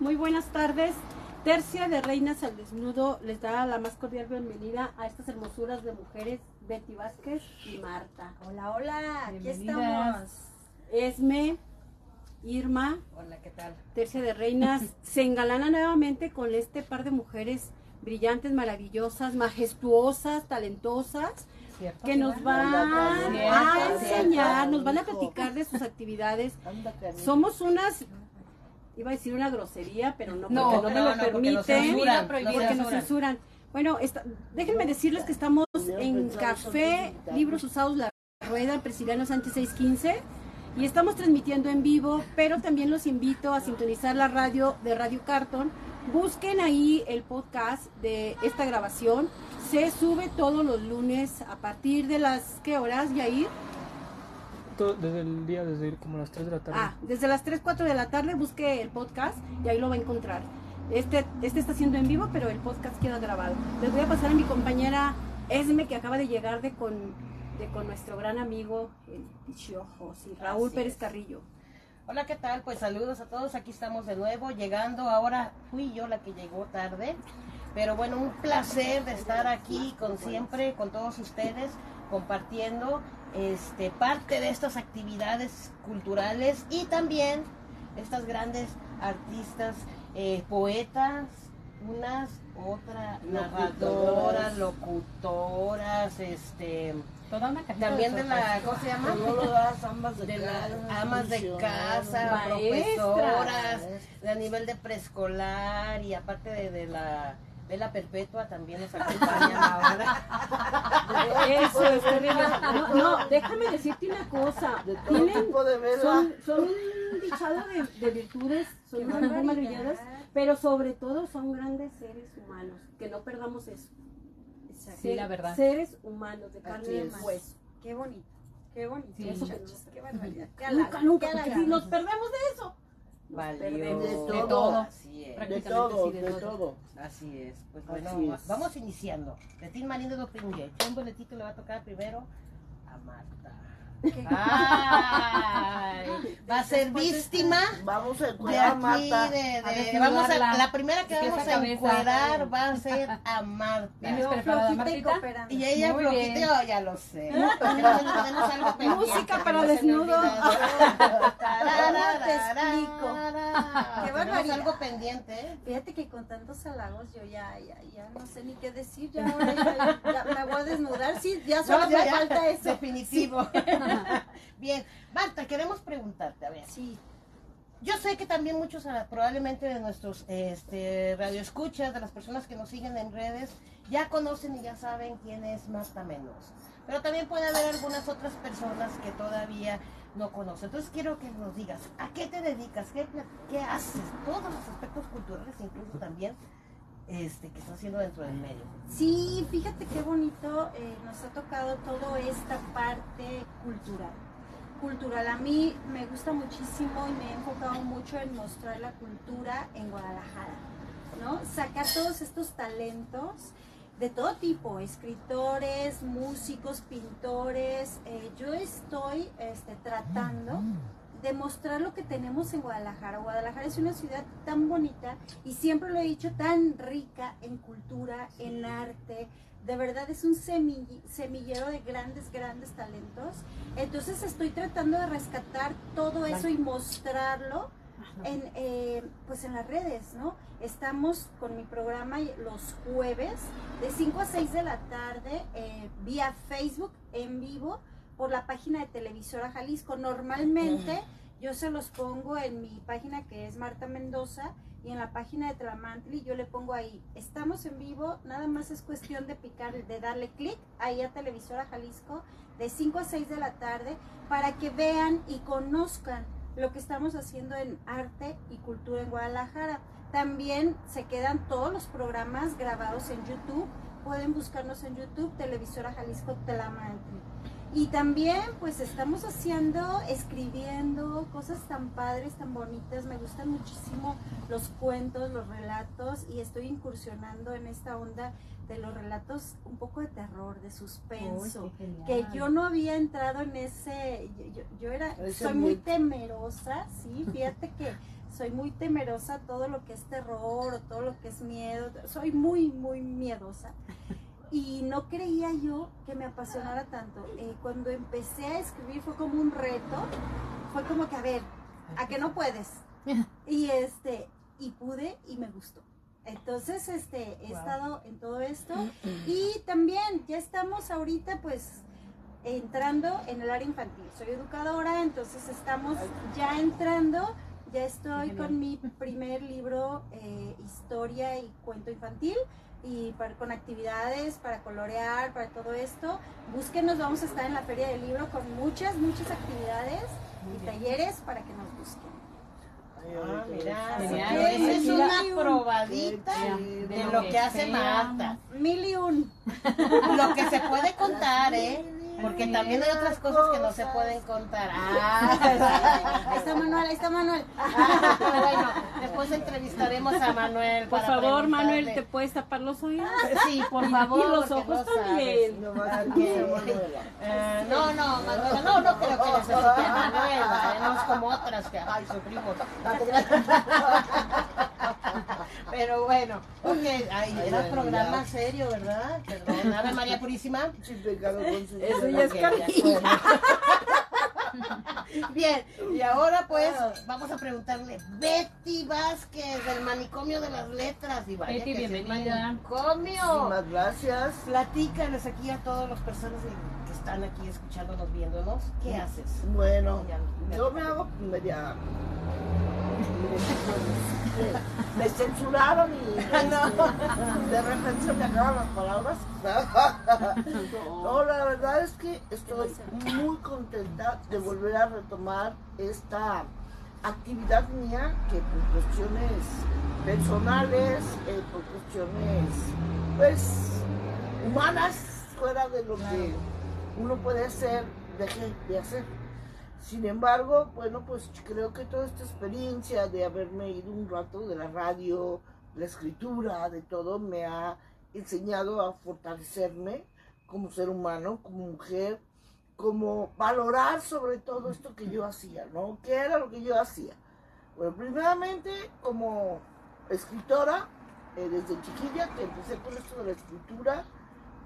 Muy buenas tardes. Tercia de Reinas al Desnudo les da la más cordial bienvenida a estas hermosuras de mujeres, Betty Vázquez y Marta. Hola, hola, aquí estamos. Esme, Irma, Hola, ¿qué tal? Tercia de Reinas, se engalana nuevamente con este par de mujeres brillantes, maravillosas, majestuosas, talentosas, ¿Cierto? que nos van a enseñar, nos van a platicar de sus actividades. Somos unas, iba a decir una grosería, pero no, No, porque no, me no, lo no, porque nos permiten, censuran, porque nos censuran. Bueno, déjenme decirles que estamos en Café Libros Usados La Rueda, en Prisciliano Sánchez 615, y estamos transmitiendo en vivo, pero también los invito a sintonizar la radio de Radio Carton. Busquen ahí el podcast de esta grabación. Se sube todos los lunes a partir de las, ¿qué horas, Yair? To- Desde el día, desde como las 3 de la tarde. Ah, desde las 3, 4 de la tarde busque el podcast y ahí lo va a encontrar. Este, este está siendo en vivo, pero el podcast queda grabado. Les voy a pasar a mi compañera Esme, que acaba de llegar de con, de con nuestro gran amigo, el Pichiojos, y Raúl Así Pérez es. Carrillo. Hola, ¿qué tal? Pues saludos a todos, aquí estamos de nuevo, llegando ahora, fui yo la que llegó tarde, pero bueno, un placer de estar aquí con siempre, con todos ustedes, compartiendo este, parte de estas actividades culturales y también estas grandes artistas, eh, poetas, unas, otras, narradoras, locutoras, este, Toda una también de la, ¿cómo se llama? Amas de, de las casa, amas de casa, Maestras. profesoras, de a nivel de preescolar y aparte de, de la vela perpetua también nos acompañan ahora. Eso es terrible. No, no, déjame decirte una cosa. Tienen, son, son un dichado de, de virtudes, son muy maravilladas, pero sobre todo son grandes seres humanos. Que no perdamos eso. Sí, la verdad. Seres humanos de carne y es. hueso. Qué bonito, qué bonito. Sí, Eso muchachos. qué barbaridad. Nunca, nunca, porque si nos perdemos de eso. Valió. De De todo. Así es. De prácticamente todo, sí, de de todo. todo. Así es. Pues Así bueno, es. vamos iniciando. De Tim Marino de Opingue. Un boletito le va a tocar primero a Marta. Ay, va a ser víctima. Vamos a De encuadrar a aquí, Marta. de, de- A vamos a, la primera que De vamos a encuadrar va a ser a Marta. ¿Vienes preparada, flojita y. Y ella Muy flojita, bien. yo ya lo sé. No pendiente, Música para no se me desnudo. olvidado. ¿Cómo te explico? Qué barbaridad. algo pendiente. ¿eh? Fíjate que con tantos halagos yo ya, ya, ya no sé ni qué decir, ya, ahora ya, ya me voy a desnudar, sí, ya solo No, ya, me ya. falta eso. Definitivo. Bien, Marta, queremos preguntarte, a ver. Sí, Yo sé que también muchos, ah, probablemente de nuestros este, radioescuchas, de las personas que nos siguen en redes, ya conocen y ya saben quién es Marta Mendoza. Pero también puede haber algunas otras personas que todavía no conocen. Entonces quiero que nos digas, ¿a qué te dedicas? ¿Qué, qué haces? Todos los aspectos culturales, incluso también este, que estás haciendo dentro del medio. sí, fíjate qué bonito eh, nos ha tocado toda esta parte cultural. Cultural, a mí me gusta muchísimo y me he enfocado mucho en mostrar la cultura en Guadalajara, ¿no? Sacar todos estos talentos de todo tipo, escritores, músicos, pintores. eh, yo estoy este, tratando de mostrar lo que tenemos en Guadalajara. Guadalajara es una ciudad tan bonita y siempre lo he dicho, tan rica en cultura, en arte. De verdad es un semill- semillero de grandes, grandes talentos. Entonces estoy tratando de rescatar todo eso y mostrarlo en, eh, pues en las redes, ¿no? Estamos con mi programa los jueves de 5 a 6 de la tarde eh, vía Facebook en vivo por la página de Televisora Jalisco. Normalmente yo se los pongo en mi página que es Marta Mendoza y en la página de Tlamantli yo le pongo ahí, estamos en vivo, nada más es cuestión de picar, de darle clic ahí a Televisora Jalisco de 5 a 6 de la tarde para que vean y conozcan lo que estamos haciendo en arte y cultura en Guadalajara. También se quedan todos los programas grabados en YouTube. Pueden buscarnos en YouTube, Televisora Jalisco Tlamantli. Y también pues estamos haciendo, escribiendo cosas tan padres, tan bonitas. Me gustan muchísimo los cuentos, los relatos y estoy incursionando en esta onda de los relatos un poco de terror, de suspenso, que yo no había entrado en ese, yo, yo era, soy muy temerosa, sí, fíjate que soy muy temerosa todo lo que es terror o todo lo que es miedo, soy muy, muy miedosa y no creía yo que me apasionara tanto. Eh, cuando empecé a escribir fue como un reto, fue como que, a ver, ¿a que no puedes? Y este, y pude y me gustó. Entonces, este, he estado en todo esto y también ya estamos ahorita pues entrando en el área infantil. Soy educadora, entonces estamos ya entrando, ya estoy con mi primer libro, eh, historia y cuento infantil y con actividades para colorear, para todo esto. Búsquenos, vamos a estar en la Feria del Libro con muchas, muchas actividades y talleres para que nos busquen. Ah, mira, esa es una probadita de lo que hace Marta. Mil y un. Lo que se puede contar, ¿eh? Porque también hay otras cosas que no se pueden contar. Ah, ahí está Manuel, ahí está Manuel. bueno, después entrevistaremos a Manuel. Por favor, Manuel, ¿te puedes tapar los oídos? Sí, por favor. Y los ojos también. No, uh, no, no, Manuela, no, no creo que necesite a Manuela. No es como otras que, ay, sufrimos. Pero bueno, ok, ay, era programa serio, ¿verdad? Perdón, Ave María Purísima. Eso ya es. Bien, y ahora pues vamos a preguntarle Betty Vázquez del manicomio de las letras. Y vaya Betty, bienvenida. Manicomio. Muchísimas gracias. Platícanos aquí a todas las personas que están aquí escuchándonos, viéndonos. ¿Qué haces? Bueno, yo me hago media me censuraron y de repente se me acaban las palabras. No, la verdad es que estoy muy contenta de volver a retomar esta actividad mía que por cuestiones personales, eh, por cuestiones pues humanas, fuera de lo que uno puede hacer, deje de hacer. Sin embargo, bueno, pues creo que toda esta experiencia de haberme ido un rato de la radio, la escritura, de todo, me ha enseñado a fortalecerme como ser humano, como mujer, como valorar sobre todo esto que yo hacía, ¿no? ¿Qué era lo que yo hacía? Bueno, primeramente como escritora, eh, desde chiquilla que empecé con esto de la escritura,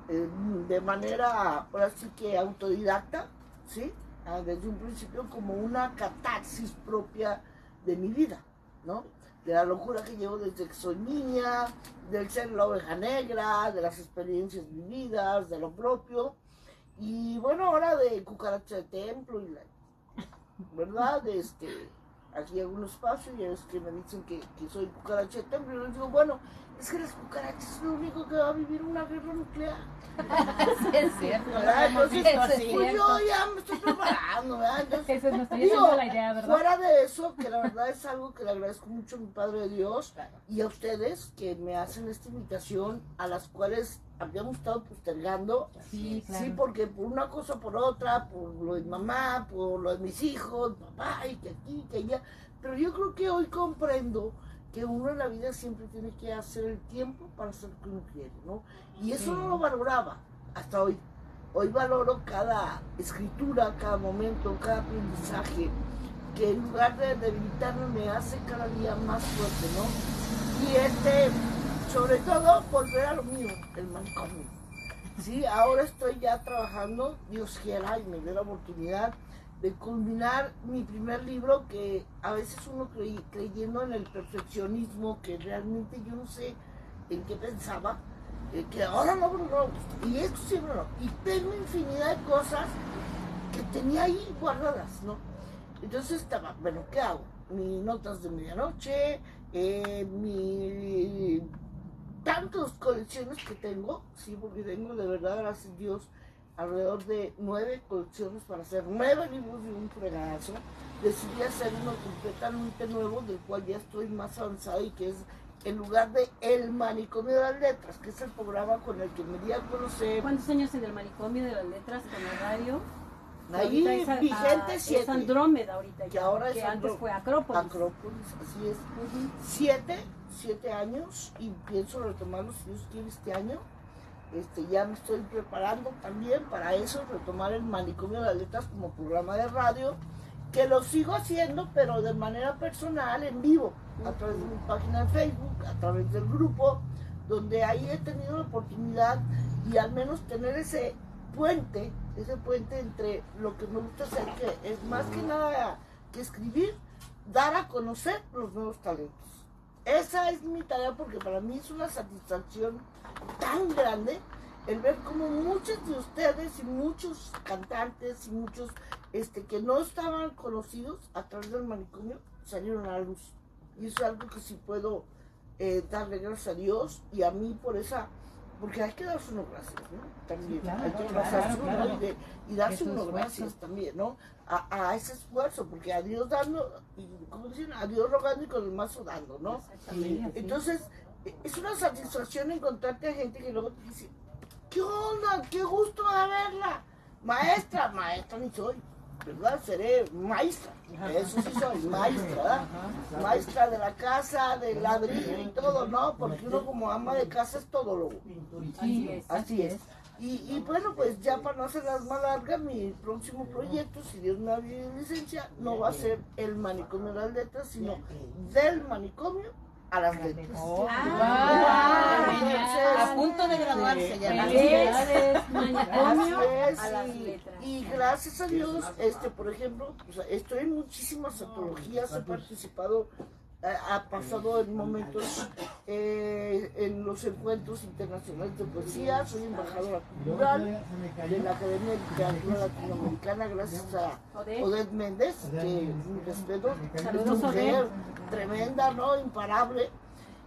eh, de manera, ahora sí que autodidacta, ¿sí? Ah, desde un principio como una catarsis propia de mi vida, ¿no? De la locura que llevo desde que soy niña, del ser la oveja negra, de las experiencias vividas, de lo propio. Y bueno, ahora de cucaracha de templo y la, ¿verdad? Este, aquí hay un espacio y es que me dicen que, que soy cucaracha de templo y les digo, bueno, es que las cucarachas es lo único que va a vivir una guerra nuclear. sí, es cierto. Entonces, pues yo ya me estoy preparando, ¿verdad? Entonces, eso no estoy la idea, ¿verdad? Fuera de eso, que la verdad es algo que le agradezco mucho a mi Padre de Dios y a ustedes que me hacen esta invitación a las cuales habíamos estado postergando. Sí, claro. Sí, porque por una cosa por otra, por lo de mamá, por lo de mis hijos, papá, y que aquí, que allá. Pero yo creo que hoy comprendo que uno en la vida siempre tiene que hacer el tiempo para hacer lo que uno quiere, ¿no? Y eso no lo valoraba hasta hoy. Hoy valoro cada escritura, cada momento, cada aprendizaje, que en lugar de debilitarme me hace cada día más fuerte, ¿no? Y este, sobre todo, volver a lo mío, el manicomio. Sí, ahora estoy ya trabajando, Dios quiera, y me dé la oportunidad de culminar mi primer libro que a veces uno creyendo en el perfeccionismo que realmente yo no sé en qué pensaba eh, que ahora no, no, y esto siempre no. Y tengo infinidad de cosas que tenía ahí guardadas no entonces estaba bueno qué hago mis notas de medianoche eh, mi tantas colecciones que tengo sí porque tengo de verdad gracias a Dios alrededor de nueve colecciones para hacer nueve libros de un fregazo. Decidí hacer uno completamente nuevo, del cual ya estoy más avanzada y que es en lugar de El Manicomio de las Letras, que es el programa con el que me di a conocer. ¿Cuántos años en el manicomio de las letras con la radio? Ahí es vigente siete. Es Andrómeda ahorita. Que ya, es que antes fue Acrópolis. Acrópolis, así es. Siete, siete años y pienso retomarlo si Dios quiere este año. Este, ya me estoy preparando también para eso, retomar el manicomio de las letras como programa de radio, que lo sigo haciendo, pero de manera personal, en vivo, a través de mi página de Facebook, a través del grupo, donde ahí he tenido la oportunidad y al menos tener ese puente, ese puente entre lo que me gusta hacer, que es más que nada que escribir, dar a conocer los nuevos talentos. Esa es mi tarea porque para mí es una satisfacción tan grande el ver como muchos de ustedes y muchos cantantes y muchos este, que no estaban conocidos a través del manicomio salieron a la luz. Y eso es algo que sí puedo eh, darle gracias a Dios y a mí por esa, porque hay que darse unos gracias, ¿no? También, claro, hay que claro, uno claro. y, de- y darse unos gracias también, ¿no? A, a ese esfuerzo, porque a Dios dando, y como dicen, a Dios rogando y con el mazo dando, ¿no? Entonces, es una satisfacción encontrarte a gente que luego te dice, ¿qué onda? ¡Qué gusto de verla! Maestra, maestra ni soy, ¿verdad? Seré maestra, eso sí soy, maestra, ¿verdad? Maestra de la casa, del ladrillo y todo, ¿no? Porque uno como ama de casa es todo lo Así es. Así es. Y, y bueno, pues ya para no hacerlas más largas, mi próximo proyecto, si Dios me abre licencia, no va a ser el manicomio de las letras, sino del manicomio a las letras. Oh, Ah, wow. entonces- a punto de graduarse ya. Manicomio a las y- letras. Y gracias a Dios, este, por ejemplo, o sea, estoy en muchísimas antologías, he participado, ha pasado en momentos eh, en los encuentros internacionales de poesía, soy embajadora cultural de la Academia de Literatura Latinoamericana, gracias a Odette. Méndez, que mi respeto, Saludos, es mujer Odette. tremenda, ¿no? Imparable.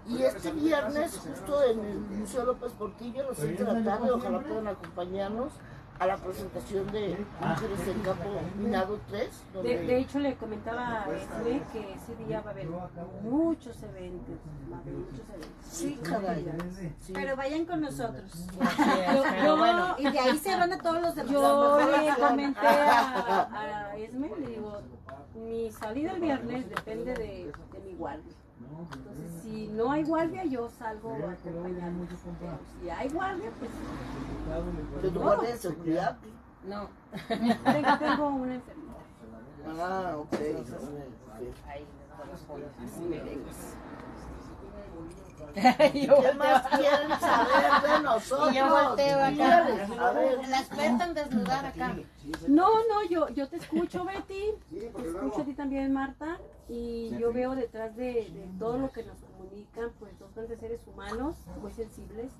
Y este viernes, justo en el Museo López Portillo, a las 7 de la tarde, ojalá puedan acompañarnos a la presentación de Mujeres en Campo Minado 3. Donde De, de hecho, le comentaba a Esme que ese día va a haber muchos eventos. muchos eventos. sí, caray. sí. Pero vayan con nosotros. Yo- yo- bueno. Y de ahí se van a todos los demás. Yo le comenté a, a Esme, le digo, mi salida el viernes depende de, de mi guardia. Entonces, si no hay guardia, yo salgo a acompañarlos. Pero si hay guardia, pues de tu guardia de seguridad. No. tengo, tengo una enfermedad. Ah, ok. Ahí les corresponde. Yo ¿Qué más quieren saber de nosotros? Y yo volteo acá. Dígales, a ver. La experta en desnudar acá. No, no, yo, yo te escucho, Betty, te escucho a ti también, Marta, y yo veo detrás de, de todo lo que nos comunican, pues dos grandes seres humanos muy sensibles,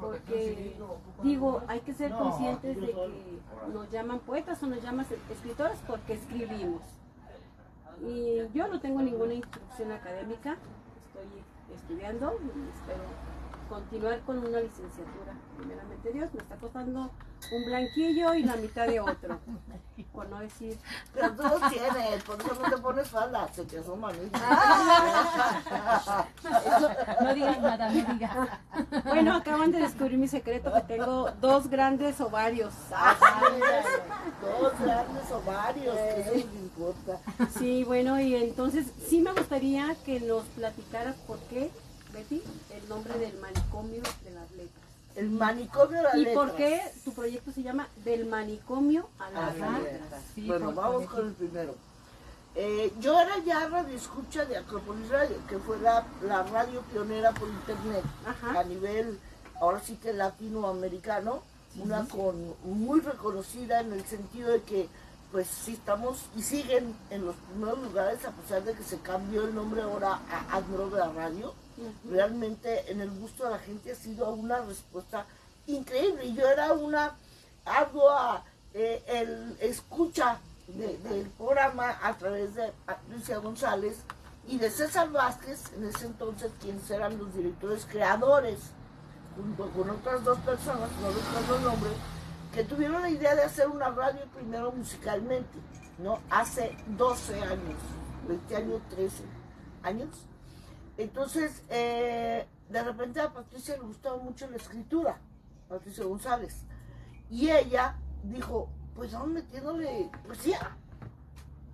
porque digo, hay que ser conscientes de que nos llaman poetas o nos llaman escritores porque escribimos. Y yo no tengo ninguna instrucción académica, estoy estudiando y espero continuar con una licenciatura. Primeramente Dios, me está costando un blanquillo y la mitad de otro, por no decir Pero tú tienes, por eso no te pones falda, se te asoman. ¿eh? No digas nada, no digas. Bueno, acaban de descubrir mi secreto que tengo dos grandes ovarios. Dos grandes ovarios, que eso no importa. Sí, bueno, y entonces sí me gustaría que nos platicaras por qué, Betty, el nombre del manicomio de las letras. El manicomio de las ¿Y letras. por qué tu proyecto se llama Del manicomio a las letras? letras. bueno, vamos con el primero. Eh, yo era ya radio escucha de Acropolis Radio, que fue la, la radio pionera por internet Ajá. a nivel, ahora sí que latinoamericano, una con muy reconocida en el sentido de que pues sí estamos y siguen en los primeros lugares a pesar de que se cambió el nombre ahora a Admiral Radio. Realmente en el gusto de la gente ha sido una respuesta increíble. Yo era una ardua eh, el escucha de- del programa a través de Patricia González y de César Vázquez, en ese entonces quienes eran los directores creadores, junto con otras dos personas, no recuerdo el nombre, que tuvieron la idea de hacer una radio primero musicalmente, ¿no? Hace 12 años, este año 13 años. Entonces, eh, de repente a Patricia le gustaba mucho la escritura, Patricia González. Y ella dijo, pues vamos metiéndole poesía.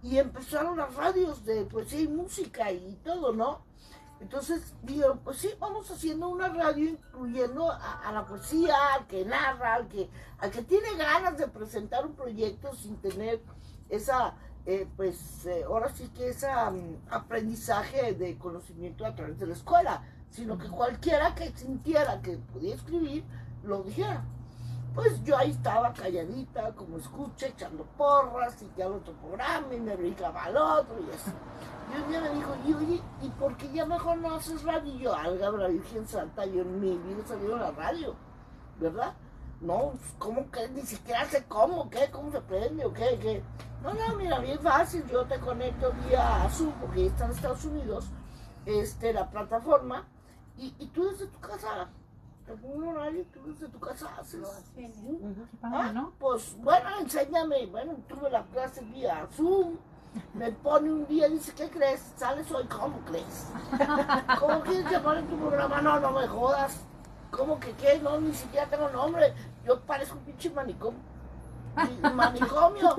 Y empezaron las radios de poesía y música y todo, ¿no? Entonces dijeron, pues sí, vamos haciendo una radio incluyendo a, a la poesía, al que narra, al que, al que tiene ganas de presentar un proyecto sin tener esa, eh, pues eh, ahora sí que ese aprendizaje de conocimiento a través de la escuela, sino que cualquiera que sintiera que podía escribir, lo dijera. Pues yo ahí estaba calladita, como escucha, echando porras, y que al otro programa y me brincaba al otro y así. Y un día me dijo, y oye, ¿y por qué ya mejor no haces radio? Y yo, alga, la Virgen Santa, yo en mi vida salido a la radio, ¿verdad? No, ¿cómo que? Ni siquiera sé cómo, ¿qué? ¿Cómo se prende o qué? ¿Qué? No, no, mira, bien fácil, yo te conecto vía Zoom, porque está en Estados Unidos, este, la plataforma, y, y tú desde tu casa, un horario, tú desde tu casa haces. Ah, ¿no? Pues bueno, enséñame. Bueno, tuve la clase vía Zoom. Me pone un día y dice, ¿qué crees? ¿Sales hoy? ¿Cómo crees? ¿Cómo quieres llamar en tu programa? No, no me jodas. ¿Cómo que qué? No, ni siquiera tengo nombre. Yo parezco un pinche manicomio. Mi- Manicomio.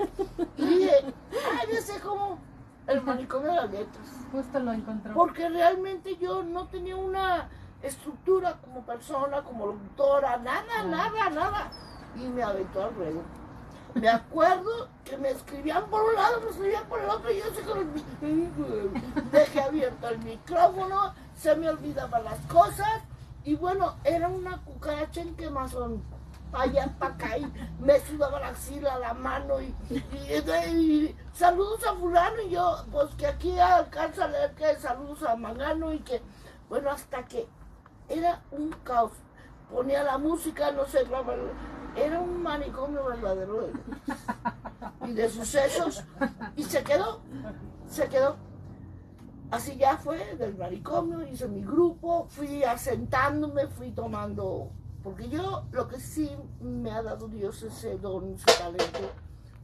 Y dije, ay, ya sé cómo. El manicomio de las letras. Justo lo encontró. Porque realmente yo no tenía una estructura como persona, como locutora, nada, nada, nada. Y me aventó al ruedo. Me acuerdo que me escribían por un lado, me escribían por el otro, y yo así con el dejé abierto el micrófono, se me olvidaban las cosas, y bueno, era una cucaracha en quemazón. Allá, para acá, y me sudaba la axila, la mano, y, saludos a fulano, y yo, pues que aquí alcanza a leer que saludos a Mangano, y que, bueno, hasta que era un caos. Ponía la música, no sé, era un manicomio verdadero de- y de sucesos, y se quedó, se quedó. Así ya fue del manicomio, hice mi grupo, fui asentándome, fui tomando, porque yo lo que sí me ha dado Dios es ese don, ese talento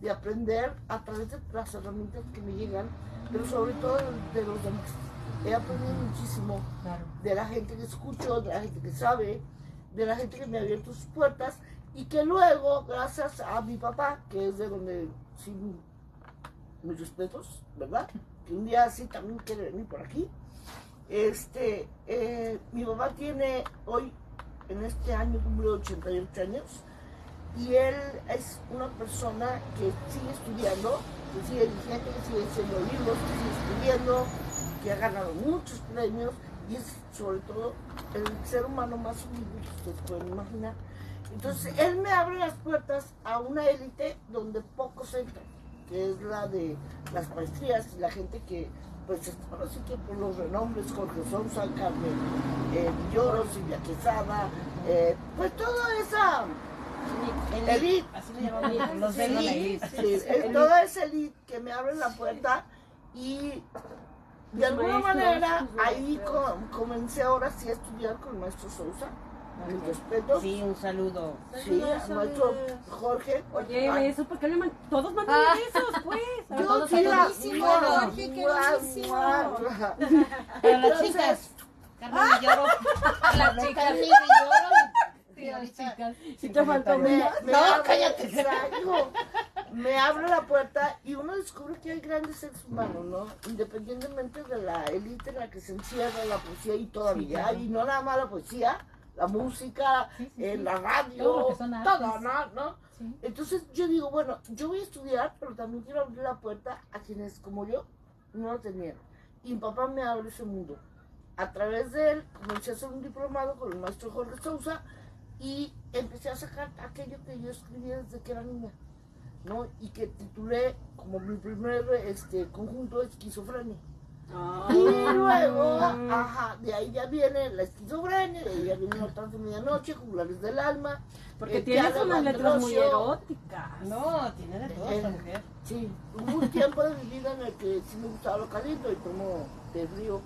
de aprender a través de las herramientas que me llegan, pero sobre todo de los demás. He aprendido muchísimo Claro. de la gente que escucho, de la gente que sabe, de la gente que me ha abierto sus puertas y que luego, gracias a mi papá, que es de donde sí, mis respetos, ¿verdad? Que un día sí también quiere venir por aquí. Este, eh, mi papá tiene hoy, en este año, cumple 88 años y él es una persona que sigue estudiando, que sigue vigente, que sigue haciendo libros, que sigue escribiendo, que ha ganado muchos premios y es sobre todo el ser humano más humilde que ustedes pueden imaginar. Entonces, él me abre las puertas a una élite donde pocos entran, que es la de las maestrías y la gente que, pues, ahora sí que por los renombres, Jorge Sousa, Carmen eh, Silvia Quesada, eh, pues toda esa elite, Así llamamos los elite. sí, es toda esa elite que me abre la puerta y de alguna manera tus ahí co- comencé ahora sí a estudiar con el maestro Sousa. Mis respetos. Sí, un saludo. Sí, al maestro Jorge. Oye, Ay, besos, ¿por qué le man... Todos mandan Ah. besos, pues? A yo todos sí la- Jorge, qué. Para las chicas. Carmen Villoro. Las No, chicas. Carmen Villoro. Sí, las chicas. Si te faltó me, No, cállate. exacto. Me abre la puerta y uno descubre que hay grandes seres humanos, ¿no? Independientemente de la élite en la que se encierra la poesía y todavía, claro. y no nada más la poesía, la música, Sí, sí, eh, la radio, Todo ¿no? Entonces yo digo, bueno, yo voy a estudiar, pero también quiero abrir la puerta a quienes como yo no lo tenían. Y mi papá me abre ese mundo. A través de él comencé a hacer un diplomado con el maestro Jorge Sousa y empecé a sacar aquello que yo escribía desde que era niña, ¿no? Y que titulé como mi primer este, conjunto esquizofrenia. Y luego, ajá, de ahí ya viene la esquizofrenia, de ahí ya viene Notas de Medianoche, Jugulares del Alma. Porque tienes unas letras muy eróticas. No, tiene de todo esta mujer. Sí, hubo un tiempo de mi vida en el que sí me gustaba lo caliente y tomo de frío.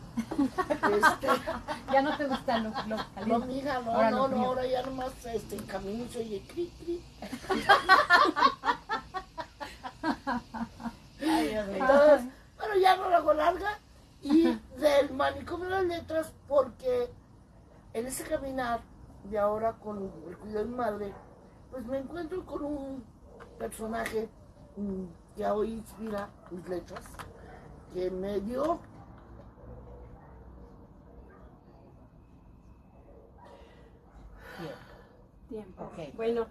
Este, Ya no te gusta lo, lo no, caliente. mija, no, Ahora no, lo no, ahora ya nomás este, en camino y oye, cri, cri. Ay, Dios mío. Entonces, bueno, ya no la hago larga. Y del manicomio de las letras porque en ese caminar de ahora con el cuidado de mi madre, pues me encuentro con un personaje mm, que hoy inspira mis letras, que me dio Tiempo. Ok. Bueno,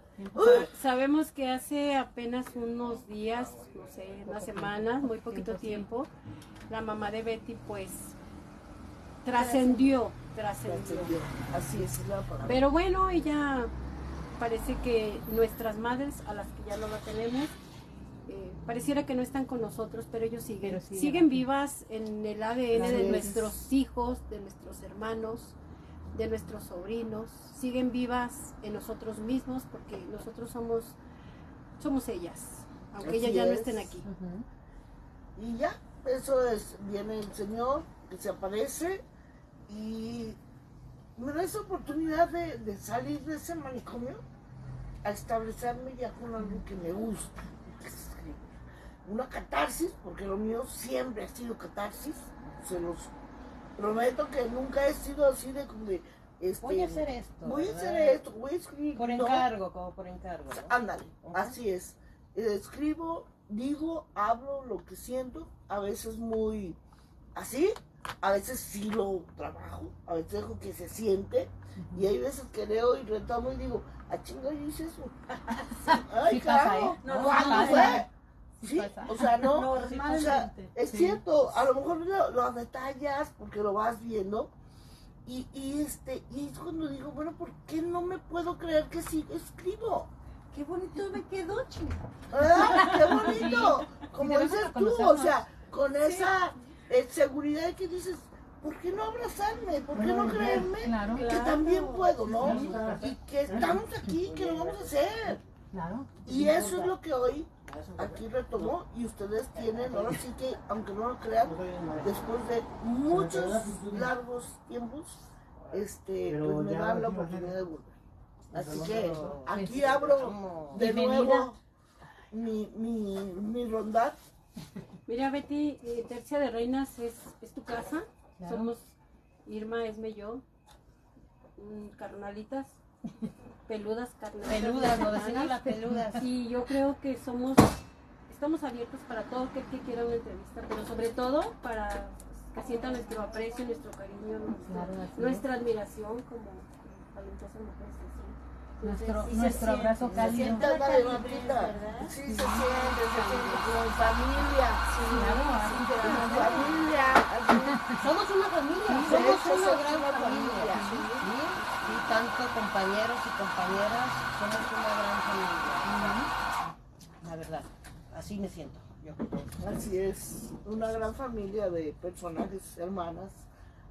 sabemos que hace apenas unos días, no sé, unas semanas, muy poquito tiempo, la mamá de Betty pues trascendió, trascendió. Así es la palabra. Pero bueno, ella parece que nuestras madres, a las que ya no la tenemos, eh, pareciera que no están con nosotros, pero ellos siguen. Pero siguen vivas en el ADN de es. nuestros hijos, de nuestros hermanos, de nuestros sobrinos. Siguen vivas en nosotros mismos porque nosotros somos, somos ellas, aunque Así ellas ya no es. estén aquí. Y ya, eso es, viene el Señor que se aparece y me da esa oportunidad de, de salir de ese manicomio a establecerme ya con algo que me gusta. Una catarsis, porque lo mío siempre ha sido catarsis, se los prometo que nunca he sido así de como de, este, Voy a hacer esto. voy a hacer esto, voy a escribir. Por No, encargo, como por encargo. ¿no? Ándale, así es. Eh, Escribo, digo, hablo lo que siento, a veces muy así, a veces sí lo trabajo, a veces dejo que se siente, y hay veces que leo y retomo y digo, a chinga, yo hice eso. Ay, Sí pasa, claro, ¿eh? ¿cuándo No, sí pasa. fue? Sí pasa. o sea, no, o sea, es cierto, a lo mejor lo, lo detallas porque lo vas viendo. Y, y este, y es cuando digo, bueno, ¿por qué no me puedo creer que sí escribo? Qué bonito me quedó, chica. ¿Verdad? ¡Qué bonito! Como dices tú, o sea, con esa eh, seguridad que dices, ¿por qué no abrazarme? ¿Por qué no creerme? Claro, Que Claro. también puedo, ¿no? Y que estamos aquí, que lo vamos a hacer. claro. Y eso es lo que hoy aquí retomó y ustedes tienen, ahora sí que, aunque no lo crean, después de muchos largos tiempos, este, pues me dan la oportunidad de volver. Así que aquí pues, abro de nuevo mi, mi, mi rondad. Mira, Betty, eh, Tercia de Reinas es, es tu casa. Claro. Somos Irma, Esme y yo. mm, carnalitas. Peludas, carnalitas. Peludas, hermanas. decimos las peludas. Y yo creo que somos, estamos abiertos para todo aquel que quiera una entrevista, pero sobre todo para que sienta nuestro aprecio, nuestro cariño, nuestro- Claro, así es. nuestra admiración como talentosas mujeres. que son. Nuestro, sí se nuestro siente, abrazo se cálido. Sí, se siente, se siente como familia. Claro, sí. familia. así. Somos una familia, Sí, somos una gran familia. Tanto compañeros y compañeras, somos una gran familia. La verdad, así me siento. Yo. Así es, una gran familia de personajes, hermanas,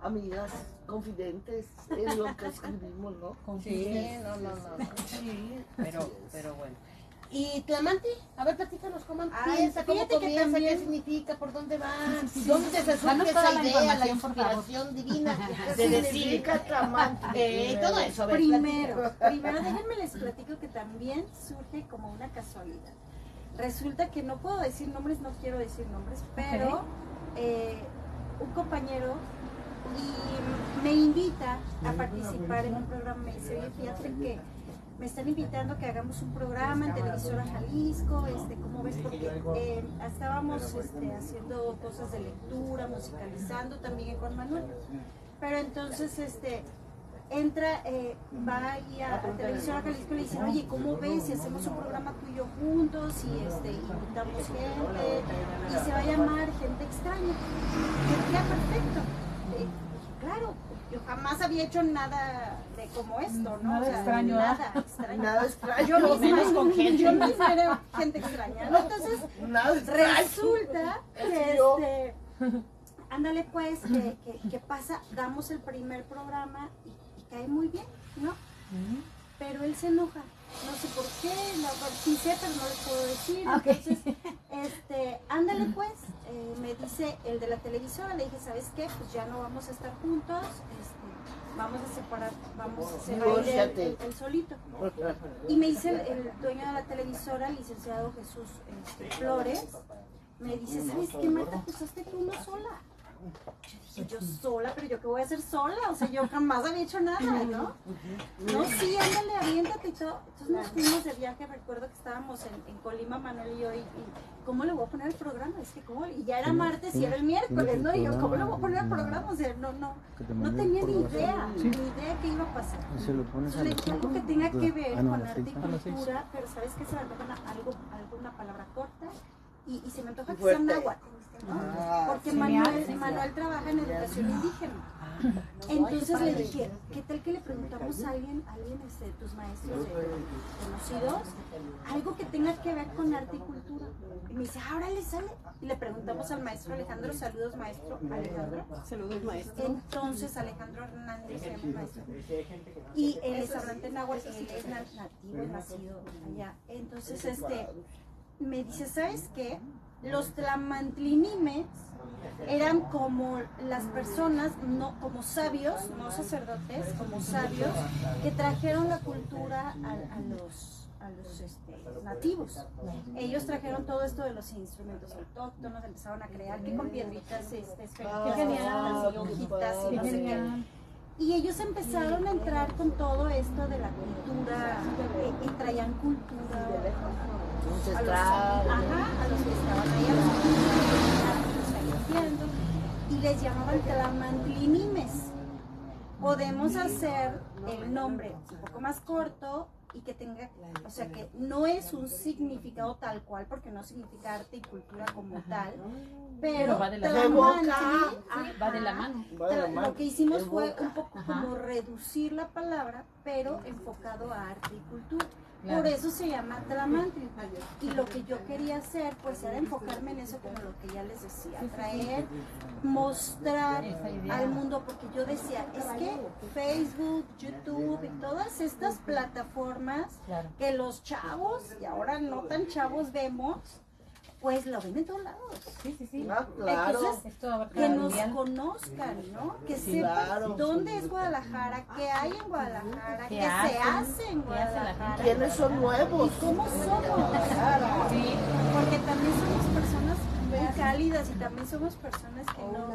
amigas, confidentes, en lo que escribimos, ¿no? Sí, no, no, no. Sí, Pero, es. pero bueno. ¿Y Tlamanti? A ver, platícanos cómo empieza, cómo comienza, qué significa, por dónde va, sí, sí. dónde se surge esa la idea, la inspiración divina ¿Qué de decir, tramante? eh, todo eso. A ver, Primero, primero déjenme les platico que también surge como una casualidad. Resulta que no puedo decir nombres, no quiero decir nombres, pero eh, un compañero y me invita a participar en un programa. Me dice, oye, fíjate que me están invitando que hagamos un programa en Televisora Jalisco, este, ¿cómo ves? Porque eh, estábamos este, haciendo cosas de lectura, musicalizando también Juan Manuel. Pero entonces, este, entra, eh, va ahí a, a Televisión Jalisco y le dicen, oye, ¿cómo ves si hacemos un programa tú y yo juntos y este, invitamos gente y se va a llamar Gente Extraña? Que ya perfecto. Eh, claro, yo jamás había hecho nada como esto, ¿no? Nada extraño, Nada extraño. Nada extraño. Yo misma, Menos con gente. yo misma era gente extraña, ¿no? Entonces, Nada. Resulta que este, ándale pues, que, que- que pasa, damos el primer programa y, y cae muy bien, ¿no? Pero él se enoja, no sé por qué, la sí sé, pero no les puedo decir. Ok. Entonces, este, ándale pues, eh, me dice el de la televisora, le dije, ¿sabes qué? Pues ya no vamos a estar juntos, este, vamos a separar, vamos a se va a ir él, Divórciate. él- él solito. Y me dice el, el dueño de la televisora, el licenciado Jesús este, Flores, me dice, ¿sabes qué, Marta? Pues hazte tú una sola. Yo dije, yo sola, pero yo qué voy a hacer sola, o sea, yo jamás había hecho nada, ¿no? No, sí, ándale, aviéntate y todo. Entonces nos fuimos de viaje, recuerdo que estábamos en, en Colima, Manuel y yo, y, y ¿cómo le voy a poner el programa? Es que, ¿cómo? Y ya era martes y era el miércoles, ¿no? Y yo, ¿cómo le voy a poner el programa? O sea, no, no, no tenía ni idea, ni idea qué iba a pasar. Se lo pones Entonces le dije algo que tenga que ver Ah, a con arte y cultura, pero ¿sabes qué? Se me antoja alguna palabra corta y, y se me antoja que sea náhuatl. ¿no? Ah, Porque sí. Manuel. Manuel trabaja en educación indígena. Entonces le dije, ¿qué tal que le preguntamos a alguien, a alguien este, de tus maestros de- conocidos, algo que tenga que ver con arte y cultura? Y me dice, ahora le sale. Y le preguntamos al maestro Alejandro, saludos maestro Alejandro. Saludos, maestro. Entonces Alejandro Hernández se llama el maestro. Y él es hablante náhuatl, él es na- nativo, nacido allá. Entonces este me dice, ¿sabes qué? Los tlamantlinímes eran como las personas, no como sabios, no sacerdotes, como sabios, que trajeron la cultura a, a los, a los este, nativos. Ellos trajeron todo esto de los instrumentos autóctonos, empezaron a crear que con piedritas este, esféricas y hojitas y no sé qué. Y ellos empezaron a entrar con todo esto de la cultura, y traían cultura a los, ancestral. ajá, a los que estaban ahí, a los que estaban limpiando, y les llamaban tlamantlinímes. Podemos hacer el nombre un poco más corto y que tenga, o sea, que no es un significado tal cual, porque no significa arte y cultura como tal, pero va de la mano. Lo que hicimos fue un poco Ajá. como reducir la palabra, pero enfocado a arte y cultura. Claro. Por eso se llama Tlamantli. Y lo que yo quería hacer, pues era enfocarme en eso, como lo que ya les decía, traer, mostrar al mundo, porque yo decía, es que Facebook, YouTube y todas estas plataformas que los chavos, y ahora no tan chavos vemos, pues lo ven en todos lados. Sí, sí, sí. Ah, claro. Entonces, que nos mundial. conozcan, ¿no? Que Sí, sepan claro. dónde es Guadalajara, qué hay en Guadalajara, ¿Qué qué, se hacen? hace en ¿Qué hace la Guadalajara. ¿Quiénes son nuevos? ¿Y cómo somos? Sí. Porque también somos personas muy cálidas y también somos personas que no,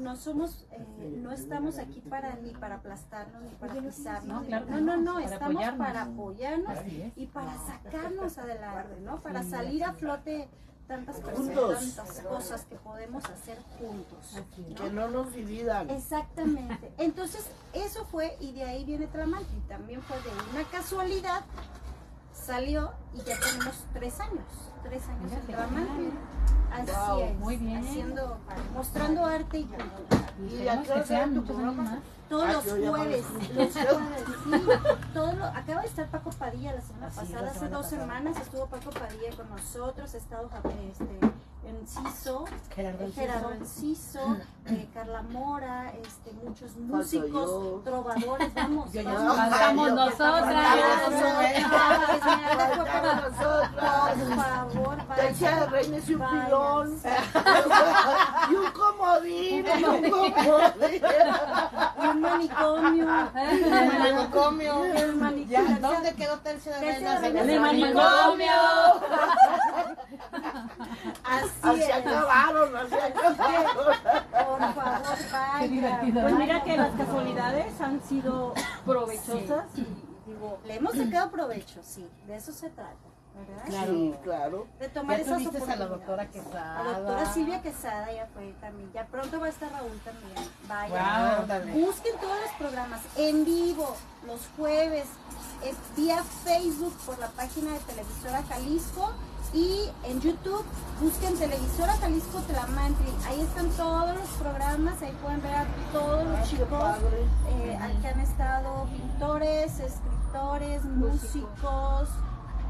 no somos, eh, no estamos aquí para ni para aplastarnos ni para pisarnos. No, claro no, no, no, no, para estamos apoyarnos. para apoyarnos y para sacarnos adelante, ¿no? Para salir a flote tantas personas, Juntos. tantas cosas que podemos hacer juntos. ¿no? Que no nos dividan. Exactamente. Entonces, eso fue, y de ahí viene Tlamantli. También fue de una casualidad, salió y ya tenemos tres años. Tres años en. Tlamantli. Así Wow, es. muy bien. Haciendo, mostrando arte y cultura. ¿Y que sean muchos años más. Todos Ah, los jueves, los jueves, sí. Todo lo, acaba de estar Paco Padilla la semana Así, pasada, la hace semana dos pasada. semanas estuvo Paco Padilla con nosotros, ha estado este, Enciso, Gerardo eh, Enciso. Gerardo Enciso, eh, Carla Mora, este, muchos yo. músicos, trovadores, vamos. Yo ya vamos. Yo- nosotras. Faltamos Por nosotros. favor, Tercia de. Reyes y un pilón. y un comodín. Y un comodín. Y un manicomio. El manicomio. El manicomio. Ya, ¿Dónde quedó Tercia de? Reinas. En el manicomio. Así Así es. acabaron, así acabaron. Por favor, divertido. vayan. Pues mira que las casualidades han sido provechosas y digo, Le hemos sacado provecho, sí, de eso se trata, ¿verdad? Claro. Sí, claro. De tomar Ya esas a la doctora Quesada. La doctora Silvia Quesada ya fue también. Ya pronto va a estar Raúl también. Vaya. Wow. Busquen todos los programas en vivo, los jueves, vía Facebook por la página de Televisora Jalisco y en YouTube busquen Televisora Jalisco Tlamantli. Ahí están todos los programas, ahí pueden ver a todos los Qué chicos eh, aquí han estado pintores, escritores, músicos,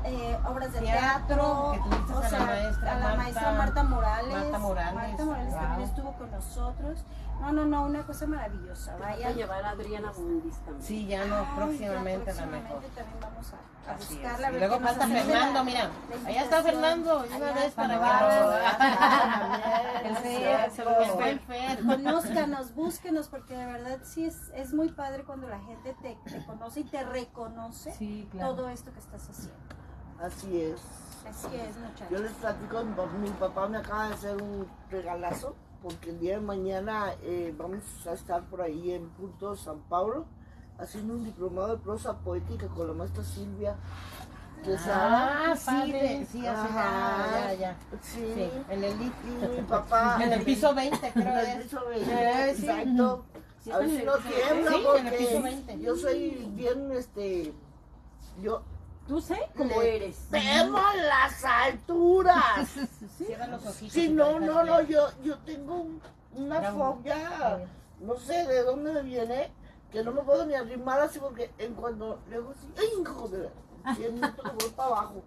eh, obras de Teatro, teatro, que tuviste a la maestra a la Marta- maestra Marta Morales. Marta Morales, Marta Morales wow. también estuvo con nosotros. No, no, no, una cosa maravillosa. vaya a llevar a Adriana Bundis también. Sí, ya no, Ay, ya próximamente mejor. también vamos a, buscarla. a Y luego falta la- Fernando, mira. Allá está. Fernando, y una Allá vez para que. Conózcanos, búsquenos, porque de verdad sí es, es muy padre cuando la gente te, te conoce y te reconoce Sí, claro. todo esto que estás haciendo. Así es. Así es, Yo muchachos. les platico, mi papá me acaba de hacer un regalazo porque el día de mañana eh, vamos a estar por ahí en Punto San Paulo haciendo un diplomado de prosa poética con la maestra Silvia Quesada. Ah, sí, de- sí, Ajá. ya, ya, ya. Sí. Sí, en el. Y mi papá. En el piso 20, En creo el es. piso 20, Eh, sí. Exacto. Sí, A ver están si en no tiembla Sí, en el piso porque 20. yo soy bien, este, yo Tú sé cómo le eres. temo las alturas. Cierra los ojitos. Sí, y no, no, no, yo, yo tengo un- una fobia, no sé de dónde me viene, que no me puedo ni arrimar así porque en cuando le hago así, ¡ay, joder! Que voy para abajo.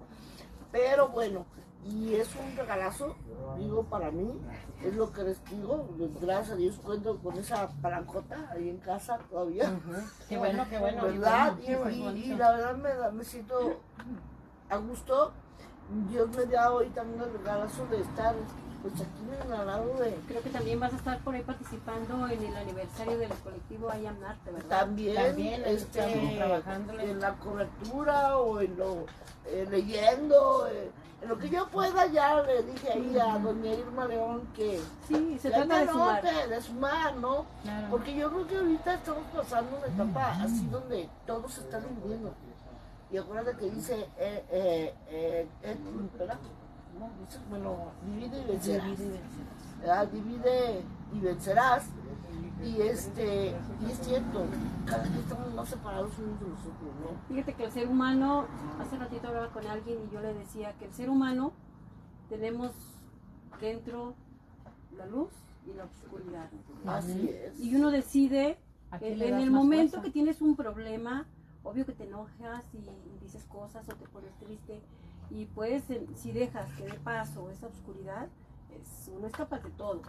Pero bueno, y es un regalazo, digo, para mí, es lo que les digo, gracias a Dios cuento con esa palancota ahí en casa todavía. Qué bueno, qué bueno. ¿verdad? qué bueno, Y, qué y- bonito. y la verdad me, da- me siento a gusto. Dios me da hoy también el regalazo de estar pues aquí al lado de Creo que también vas a estar por ahí participando en el aniversario del colectivo I Am Arte, ¿verdad? también, También este, trabajándole. en la cobertura o en lo eh, leyendo, eh, en lo que yo pueda ya le dije ahí a doña Irma León que Sí, se trata de sumar. de sumar, ¿no? Claro. Porque yo creo que ahorita estamos pasando una etapa así donde todo se está dividiendo. Y acuérdate que dice, eh, No, dice, bueno, divide y vencerás. ¿verdad? Divide y vencerás. Y este, y es cierto, cada vez estamos más separados unos de los otros, ¿no? Fíjate que el ser humano, hace ratito hablaba con alguien y yo le decía que el ser humano tenemos dentro la luz y la oscuridad. Así es. Y uno decide, ¿A que quién le en el momento fuerza? que tienes un problema, obvio que te enojas y, y dices cosas o te pones triste. Y pues, en- si dejas que dé paso esa oscuridad, es, uno es capaz de todo.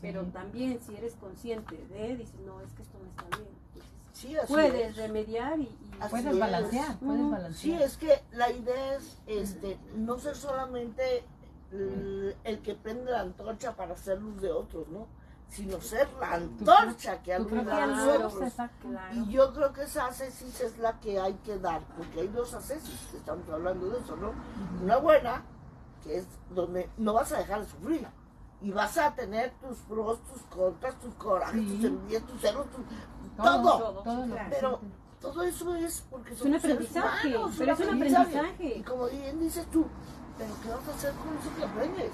Pero también si eres consciente de, dices, no, es que esto no está bien. Entonces, Sí, así puedes es. remediar y, y- Así Puedes es. balancear, puedes Mm, Sí, balancear. es que la idea es este, no ser solamente el, el que prende la antorcha para hacer luz de otros, ¿no? Sino ser la antorcha que Tu alumbra a nosotros. Y yo creo que esa ascesis es la que hay que dar, porque hay dos ascesis, estamos hablando de eso, ¿no? Una buena, que es donde no vas a dejar de sufrir. Y vas a tener tus pros, tus contras, tus corajes, Sí. tus envidias, tus celos, tus- Todo, todo. todo lo que Pero todo eso es porque Es somos un aprendizaje, humanos, pero es un aprendizaje. Y como bien dices tú, ¿pero qué vas a hacer con eso que aprendes?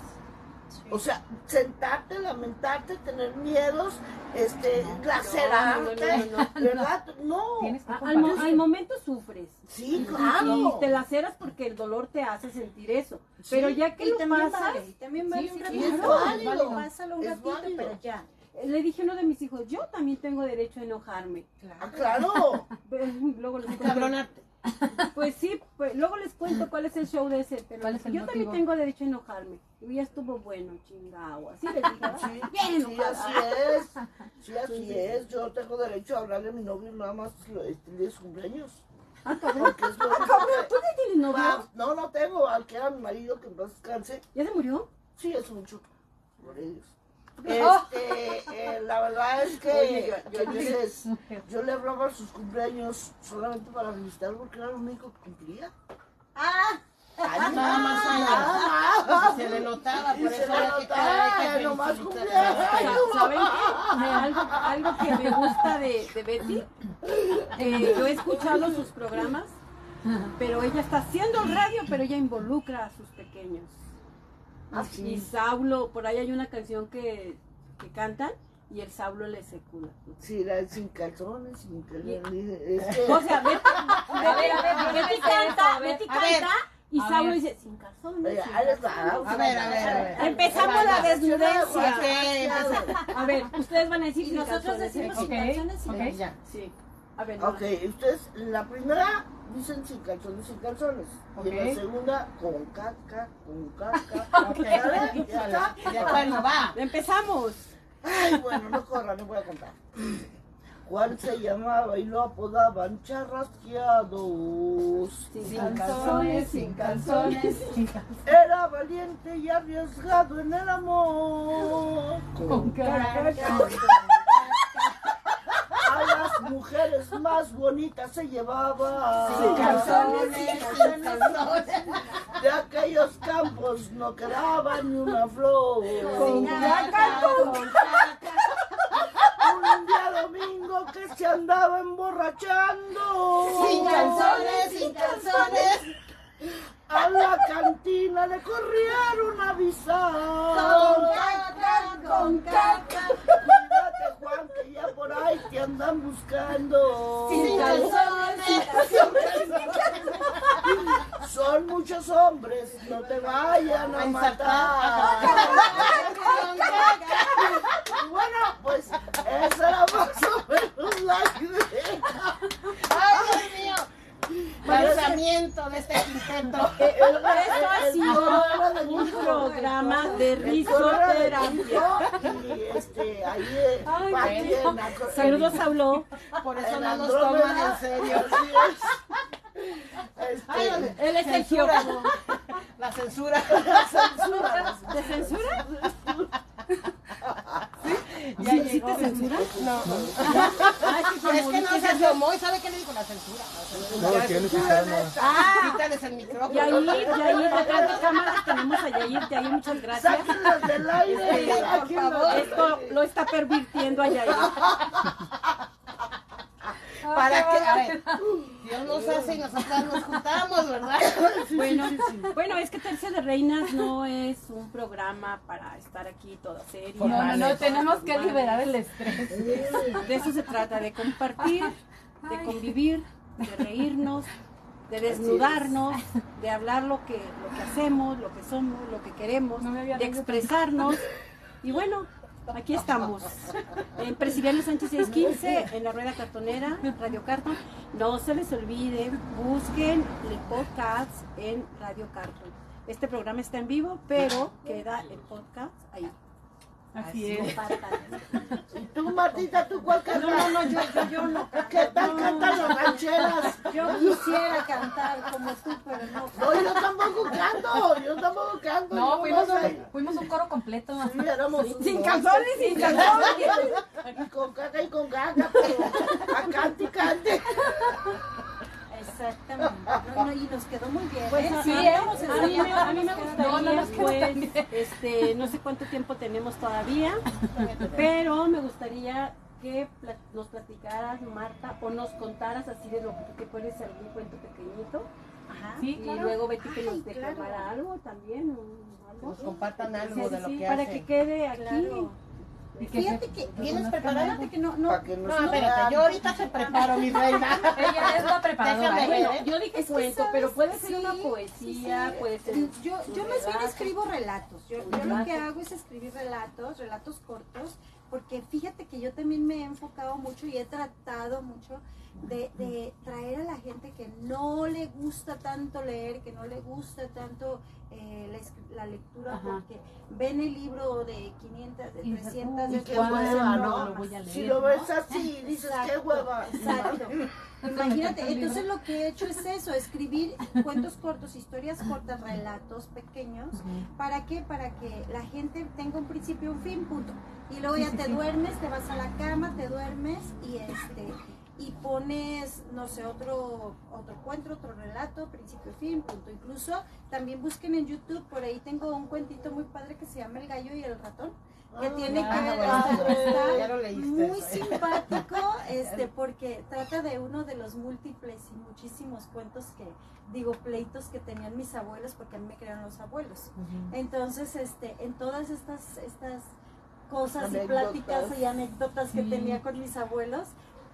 O sea, sentarte, lamentarte, tener miedos, este, lacerarte, no, no, no, no. ¿verdad? No. Al, mo- al momento sufres. Sí, Y claro. te laceras porque el dolor te hace sentir eso. Pero ya que Y lo también pasas, vale, también vale Sí, un claro, ratito, es válido, vale, pásalo un es ratito, válido. pero ya. le dije a uno de mis hijos, yo también tengo derecho a enojarme. Ah, claro. Luego les cuento, Cabronarte. pues sí, pues, luego les cuento cuál es el show de ese, pero ¿Cuál es el yo también tengo derecho a enojarme. Y ya estuvo bueno, chingado. Así les dije. Sí, bien sí, enojada. así es. Sí, así es. Yo tengo derecho a hablarle a mi novio nada más lo- este, de su cumpleaños. Ah, cabrón. Porque es lo único ¿Tú ya tienes que- novio? Ah, No, no tengo. Al que era mi marido, que en paz descanse. ¿Ya se murió? Sí, es mucho. Por ellos. Este, eh, la verdad es que, Oye, yo- que a veces yo le hablaba a sus cumpleaños solamente para felicitarlo porque era lo único que cumplía. Ah, Ay, Nada más más. Se le notaba, por Y se eso le notaba, que nomás cumplía. ¿Saben qué? Algo, algo que me gusta de, de Betty, que yo he escuchado sus programas, pero ella está haciendo radio, pero ella involucra a sus pequeños. Ah, Y. Saulo, por ahí hay una canción que, que cantan y el Saulo le secula. Sí, la de sin calzones, sin calzones. O sea, Betty, Betty- Betty canta, Betty canta y Saulo dice sin calzones. Sin calzones". A ver, a ver, a ver. Empezamos la desnudencia. A ver, ustedes van a decir y sin nosotros calzones, decimos sin calzones ok. Ya. Sí. A ver, Ok, ustedes, la primera dicen sin calzones, sin calzones. Y en la segunda, con caca, con caca. Ok, ¿Sale? ¿Ya está? De acuerdo, va. Empezamos. Ay, bueno, no corran, no voy a contar. Juan se llamaba y lo apodaban charrasqueados. Sin, Sin calzones, sin calzones, sin calzones. Era valiente y arriesgado en el amor. Con caca. A las mujeres más bonitas se llevaba. Sin calzones, sin calzones. De aquellos campos no quedaba ni una flor. Sin caca, con Un día domingo que se andaba emborrachando. Sin calzones, sin calzones. A la cantina le corrieron a avisar. Con caca, con caca. Ahí te andan buscando. Sin calzones. Son muchos hombres, no te vayan a matar. Y bueno, pues esa era más o menos la idea. Ay. Lanzamiento de este quinteto. Esto ha sido un programa de risoterapia. Y este, ahí, eh, la co- Saludos, habló. Por eso no nos toman en serio. Este. Él es el Censura. geógrafo. La censura. ¿De censura? Ya ¿Sí, te censura? No. Ay, Es que no se asomó y sabe qué le dijo la censura. La censura. No. Ah, Quítales el micrófono. Yair, Yair, detrás de cámaras tenemos a Yair. Yair, muchas gracias. del aire. Por favor. Esto lo está pervirtiendo a Yair. Para que, a ver, Dios nos hace y nosotras nos juntamos, ¿verdad? Bueno, bueno, es que Tercia de Reinas no es un programa para estar aquí toda seria. No, no, no, tenemos que liberar el estrés. De eso se trata, de compartir, de convivir, de reírnos, de desnudarnos, de hablar lo que, lo que hacemos, lo que somos, lo que queremos, de expresarnos. Y bueno, aquí estamos. En Presidiario Sánchez 615, en la rueda cartonera, Radio Carton. No se les olvide, busquen el podcast en Radio Carton. Este programa está en vivo, pero queda el podcast ahí. Así es. Y tú, Martita, ¿tú cuál cantas? No, no, yo, yo, yo no. ¿Qué tal cantan las rancheras? Yo quisiera cantar como tú, pero no. No, yo tampoco canto, yo tampoco canto. No, fuimos un, fuimos un coro completo. Sí, éramos Sin unos- calzones, sin calzones. Y con caca y con caca, pero a cante y cante. Exactamente. No, no, y nos quedó muy bien. Pues ¿eh? sí, a- ¿eh? a mí, me- a mí me gustaría, no pues, este, no sé cuánto tiempo tenemos todavía, pero me gustaría que nos platicaras, Marta, o nos contaras así de lo que te pones algún cuento pequeñito, Ajá. Sí, y claro. luego Betty que nos declamara claro. algo también, Que algo. nos compartan algo Sí, de lo que para que quede aquí. Claro. Fíjate que, ¿Tienes preparada? fíjate que no, no, que nos No, espérate, yo ahorita te preparo, mi reina. Ella es la preparadora. Déjame ¿eh? ver. Bueno, yo dije Es que cuento, sabes, pero puede ser sí, una sí, poesía, sí. puede ser. Yo, yo más bien escribo relatos. Yo, yo lo que hago es escribir relatos, relatos cortos, porque fíjate que yo también me he enfocado mucho y he tratado mucho de, de traer a la gente que no le gusta tanto leer, que no le gusta tanto eh, la, lectura, Ajá. porque ven el libro de 500, de Y dices, 300, uy, de qué ¿cuándo hueva, ¿no? lo voy a leer? Si lo ¿no? ves así, dices, qué Exacto, hueva. Exacto. Imagínate, entonces lo que he hecho es eso, escribir cuentos cortos, historias cortas, relatos pequeños. ¿Para qué? Para que la gente tenga un principio, un fin, punto. Y luego ya te duermes, te vas a la cama, te duermes y este y pones, no sé, otro otro cuento, otro relato, principio, fin, punto. Incluso también busquen en YouTube, por ahí tengo un cuentito muy padre que se llama El gallo y el ratón que Ah, tiene que ver está muy eso. simpático este porque trata de uno de los múltiples y muchísimos cuentos que digo pleitos que tenían mis abuelos porque a mí me crearon los abuelos entonces este en todas estas estas cosas y pláticas y anécdotas que Sí. tenía con mis abuelos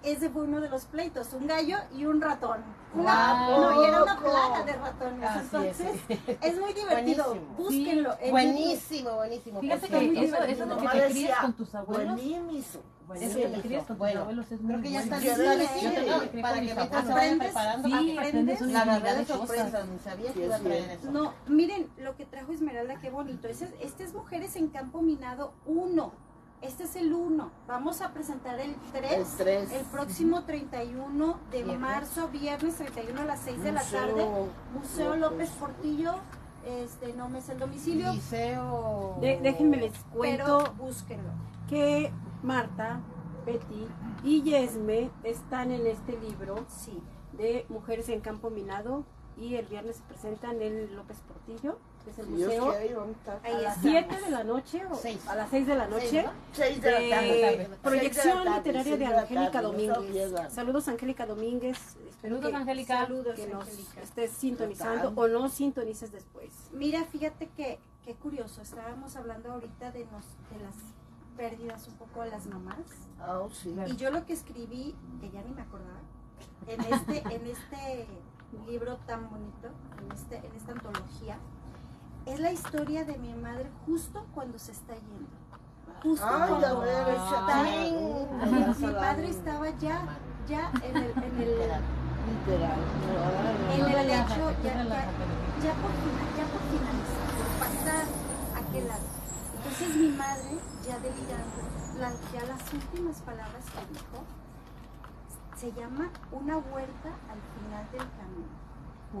ese fue uno de los pleitos, un gallo y un ratón. Wow. Una, no, y era una plaga de ratones. Así es, Entonces, sí. es muy divertido. Buenísimo. Búsquenlo. en YouTube. Buenísimo, buenísimo. Fíjate que muy eso, divertido. eso de que te decía, crías con tus abuelos. Buenísimo. Eso que te crías con tus Bueno, abuelos es muy Creo que ya está Sí, sí. Crié para que mientras se vayan Aprendes- preparando. Sí, ¿Aprendes? La verdad de sorpresas, ni sabía Sí, que iba a es traer eso. No, miren lo que trajo Esmeralda, qué bonito. Este es Mujeres en Campo Minado 1. Este es el 1. Vamos a presentar el 3. El tres. El próximo 31 de Viernes. marzo, viernes 31 a las 6 de la Museo tarde. Museo López López. Portillo. Este, no me sé el domicilio. De- déjenme les cuento pero búsquenlo. que Marta Betty y Yesme están en este libro Sí. de Mujeres en Campo Minado y el viernes se presentan en López Portillo, es el museo, ahí a estar. Ahí a las estamos. 7 de la noche o Seis. a las 6 de la noche. ¿no? Seis de la de tarde. tarde. proyección Seis de la tarde, literaria de Angélica Domínguez. Saludos Angélica Domínguez. Saludos, Angélica. Saludos, que nos estés sintonizando o no sintonices después. Mira, fíjate que qué curioso, estábamos hablando ahorita de, nos, de las pérdidas un poco de las mamás. Ah, oh, sí. Y yo lo que escribí, que ya ni me acordaba, en este, en este libro tan bonito, en, este, en esta antología, es la historia de mi madre justo cuando se está yendo. Justo Ay, cuando está, mi, un- estaba ya, ya en el, en el, Literal. en el lecho, ya, ya, ya por, ya por finalizar, por pasar a aquel lado. Entonces mi madre, ya delirando, la- ya las últimas palabras que dijo, se llama una huerta al final del camino.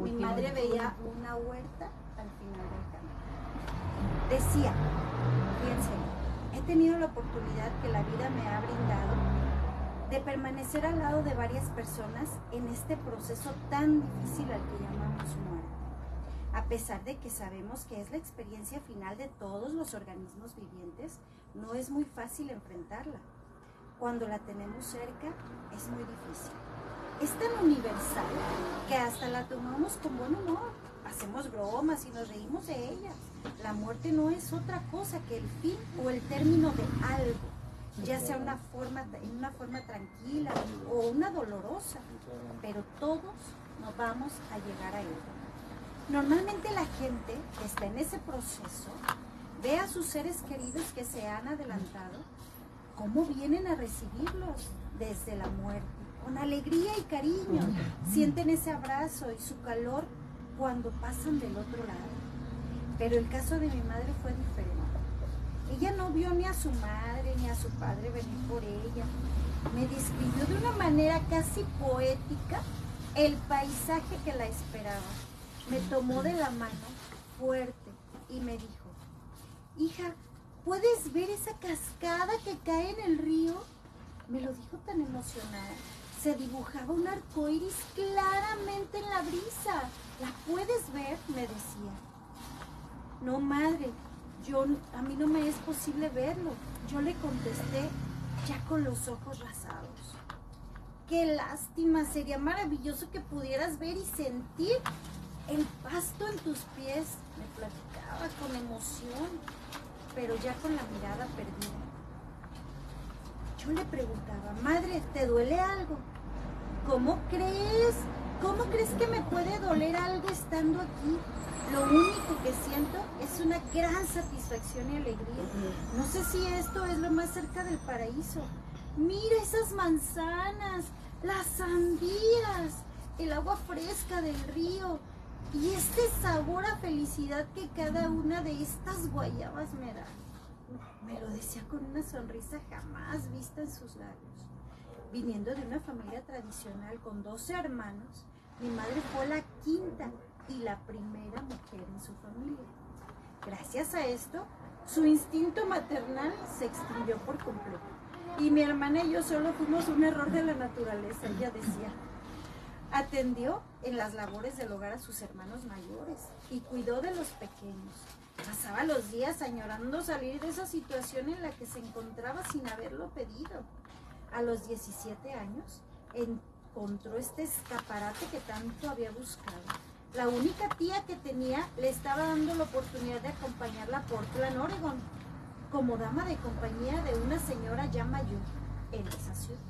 Mi madre veía una huerta al final del camino. Decía, fíjense, he tenido la oportunidad que la vida me ha brindado de permanecer al lado de varias personas en este proceso tan difícil al que llamamos muerte. A pesar de que sabemos que es la experiencia final de todos los organismos vivientes, no es muy fácil enfrentarla. Cuando la tenemos cerca, es muy difícil. Es tan universal que hasta la tomamos con buen humor. Hacemos bromas y nos reímos de ella. La muerte no es otra cosa que el fin o el término de algo, ya sea una forma, en una forma tranquila o una dolorosa, pero todos nos vamos a llegar a ella. Normalmente la gente que está en ese proceso ve a sus seres queridos que se han adelantado, cómo vienen a recibirlos desde la muerte, con alegría y cariño. Sienten ese abrazo y su calor cuando pasan del otro lado. Pero el caso de mi madre fue diferente. Ella no vio ni a su madre ni a su padre venir por ella. Me describió de una manera casi poética el paisaje que la esperaba. Me tomó de la mano fuerte y me dijo, hija, ¿puedes ver esa cascada que cae en el río? Me lo dijo tan emocionada. Se dibujaba un arco iris claramente en la brisa. ¿La puedes ver? me decía. No, madre, yo, a mí no me es posible verlo. Yo le contesté ya con los ojos rasados. Qué lástima, sería maravilloso que pudieras ver y sentir el pasto en tus pies. Me platicaba con emoción, pero ya con la mirada perdida. Yo le preguntaba, madre, ¿te duele algo? ¿Cómo crees? ¿Cómo crees que me puede doler algo estando aquí? Lo único que siento es una gran satisfacción y alegría. No sé si esto es lo más cerca del paraíso. Mira esas manzanas, las sandías, el agua fresca del río y este sabor a felicidad que cada una de estas guayabas me da. Me lo decía con una sonrisa jamás vista en sus labios. Viniendo de una familia tradicional con 12 hermanos, mi madre fue la quinta y la primera mujer en su familia. Gracias a esto, su instinto maternal se extinguió por completo. Y mi hermana y yo solo fuimos un error de la naturaleza, ella decía. Atendió en las labores del hogar a sus hermanos mayores y cuidó de los pequeños. Pasaba los días añorando salir de esa situación en la que se encontraba sin haberlo pedido. A los 17 años encontró este escaparate que tanto había buscado. La única tía que tenía le estaba dando la oportunidad de acompañarla a Portland, Oregon, como dama de compañía de una señora ya mayor en esa ciudad.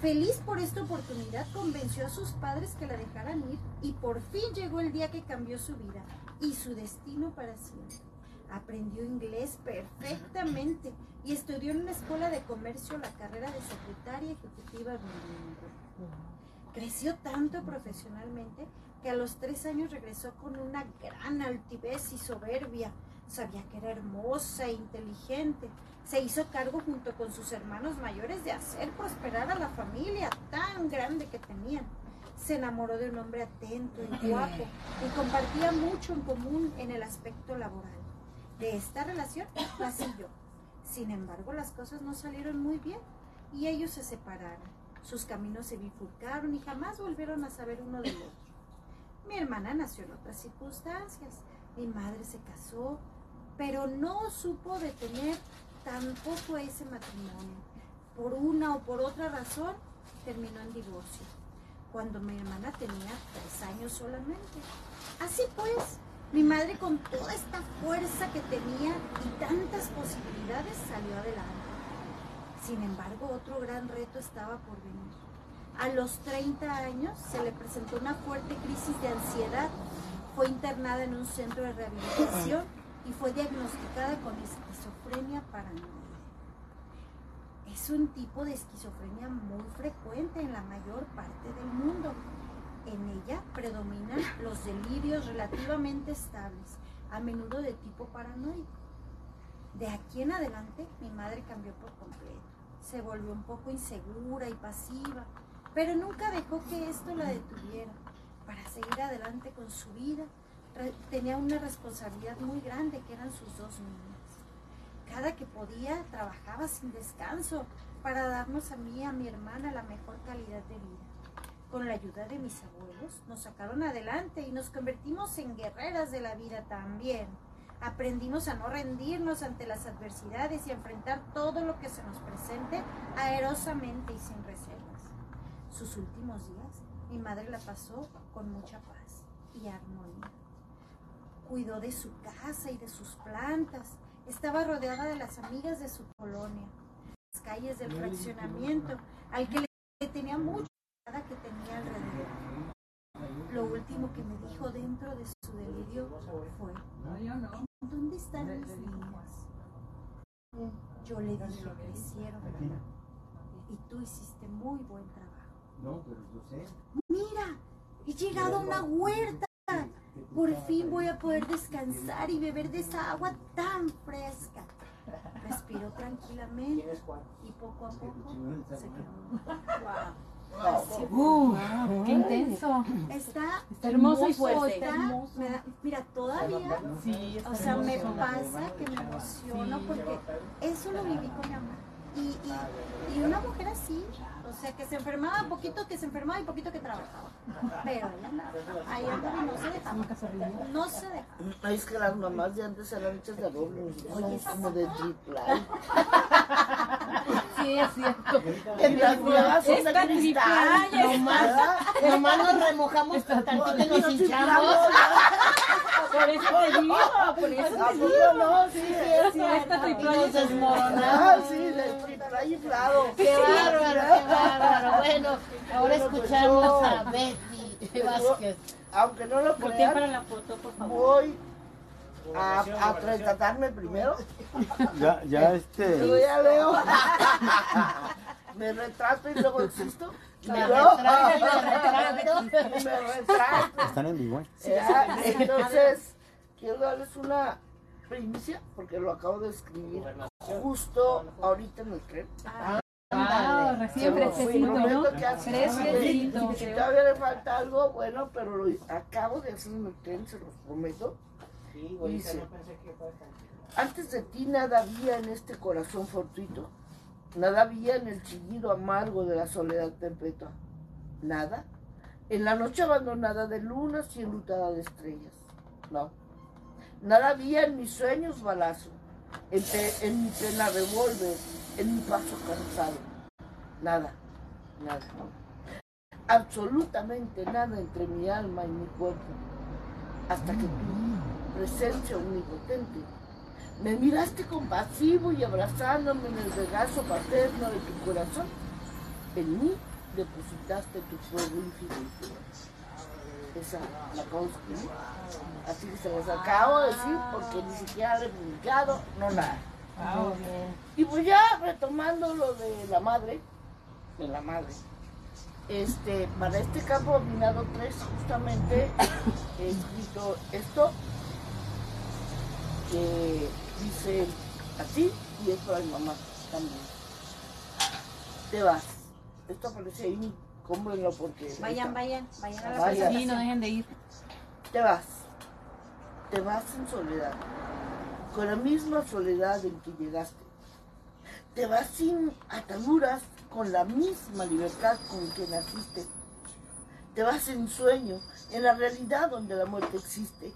Feliz por esta oportunidad, convenció a sus padres que la dejaran ir y por fin llegó el día que cambió su vida y su destino para siempre. Aprendió inglés perfectamente y estudió en una escuela de comercio la carrera de secretaria ejecutiva bilingüe. Creció tanto profesionalmente que a los tres años regresó con una gran altivez y soberbia. Sabía que era hermosa e inteligente. Se hizo cargo junto con sus hermanos mayores de hacer prosperar a la familia tan grande que tenían. Se enamoró de un hombre atento y guapo y compartía mucho en común en el aspecto laboral. De esta relación nací yo. Sin embargo, las cosas no salieron muy bien. y ellos se separaron. Sus caminos se bifurcaron y jamás volvieron a saber uno del otro. Mi hermana nació en otras circunstancias. Mi madre se casó, pero no supo detener tampoco ese matrimonio. Por una o por otra razón, terminó en divorcio, cuando mi hermana tenía tres años solamente. Así pues, mi madre con toda esta fuerza que tenía y tantas posibilidades salió adelante. Sin embargo, otro gran reto estaba por venir. A los 30 años se le presentó una fuerte crisis de ansiedad. Fue internada en un centro de rehabilitación y fue diagnosticada con esquizofrenia paranoide. Es un tipo de esquizofrenia muy frecuente en la mayor parte del mundo. En ella predominan los delirios relativamente estables, a menudo de tipo paranoico. De aquí en adelante mi madre cambió por completo. Se volvió un poco insegura y pasiva, pero nunca dejó que esto la detuviera. Para seguir adelante con su vida, tenía una responsabilidad muy grande que eran sus dos niñas. Cada que podía trabajaba sin descanso para darnos a mí y a mi hermana la mejor calidad de vida. Con la ayuda de mis abuelos nos sacaron adelante y nos convertimos en guerreras de la vida también. Aprendimos a no rendirnos ante las adversidades y a enfrentar todo lo que se nos presente aerosamente y sin reservas. Sus últimos días, mi madre la pasó con mucha paz y armonía. Cuidó de su casa y de sus plantas. Estaba rodeada de las amigas de su colonia, las calles del fraccionamiento, al que le tenía mucho que tenía alrededor. Lo último que me dijo dentro de su delirio fue, ¿dónde están mis niñas? Yo le dije, crecieron y tú hiciste muy buen trabajo. No, pero yo sé. Mira, he llegado a una huerta. Por fin voy a poder descansar y beber de esa agua tan fresca. Respiró tranquilamente y poco a poco se quedó. Uh, qué intenso. Está Está hermoso y fuerte. está- me da- mira, todavía, Sí, o sea, me pasa que me emociono porque eso lo viví con mi mamá. Y, y, y una mujer así, o sea, que se enfermaba, poquito que se enfermaba y poquito que trabajaba. Pero ella ahí andaba y no se dejaba. No se dejaba. Es que las mamás de antes eran hechas de doble, como de triple. Sí, es cierto. En las nuevas son de cristal. ¿verdad? Nomás nos remojamos tantito y nos hinchamos. Por eso te digo, por eso ¿A te digo. no? Sí, es Sí, esta Y triple nos desmoronamos. Ah, sí, triple inflado. Qué bárbaro, qué bárbaro. Bueno, ahora escuchamos a Betty Vázquez. Aunque no lo Voltea para crean, la foto, por favor. voy a, a retratarme primero. Ya, ya este. ya leo. Me retrato y luego existo. Me retrato, retrato. Están en vivo. ¿eh? Entonces, quiero darles una primicia, porque lo acabo de escribir justo ahorita en el así Fresquecito. Si todavía le falta algo, bueno, pero lo acabo de hacer en el tren, se los prometo. Sí, güey, Dice. no pensé que fuera tan- Antes de ti nada había en este corazón fortuito, nada había en el chillido amargo de la soledad perpetua, nada. En la noche abandonada de lunas y enlutada de estrellas, no. Nada había en mis sueños balazo, en, en mi pena revólver, en mi paso cansado, nada, nada. Absolutamente nada entre mi alma y mi cuerpo, hasta que tu presencia omnipotente me miraste compasivo y abrazándome en el regazo paterno de tu corazón. En mí depositaste tu fuego infinito. Esa la de escribir. Así que se las acabo de decir porque ni siquiera he publicado, no nada. Y pues ya retomando lo de la madre, de la madre. Este, para este campo minado 3 justamente he escrito esto que dice así y es para mi mamá también. Te vas. Esto aparece ahí, cómprenlo porque. Vayan, vayan, vayan a la Vayan. Sí, no dejen de ir. Te vas. Te vas en soledad. Con la misma soledad en que llegaste. Te vas sin ataduras con la misma libertad con que naciste. Te vas en sueño, en la realidad donde la muerte existe.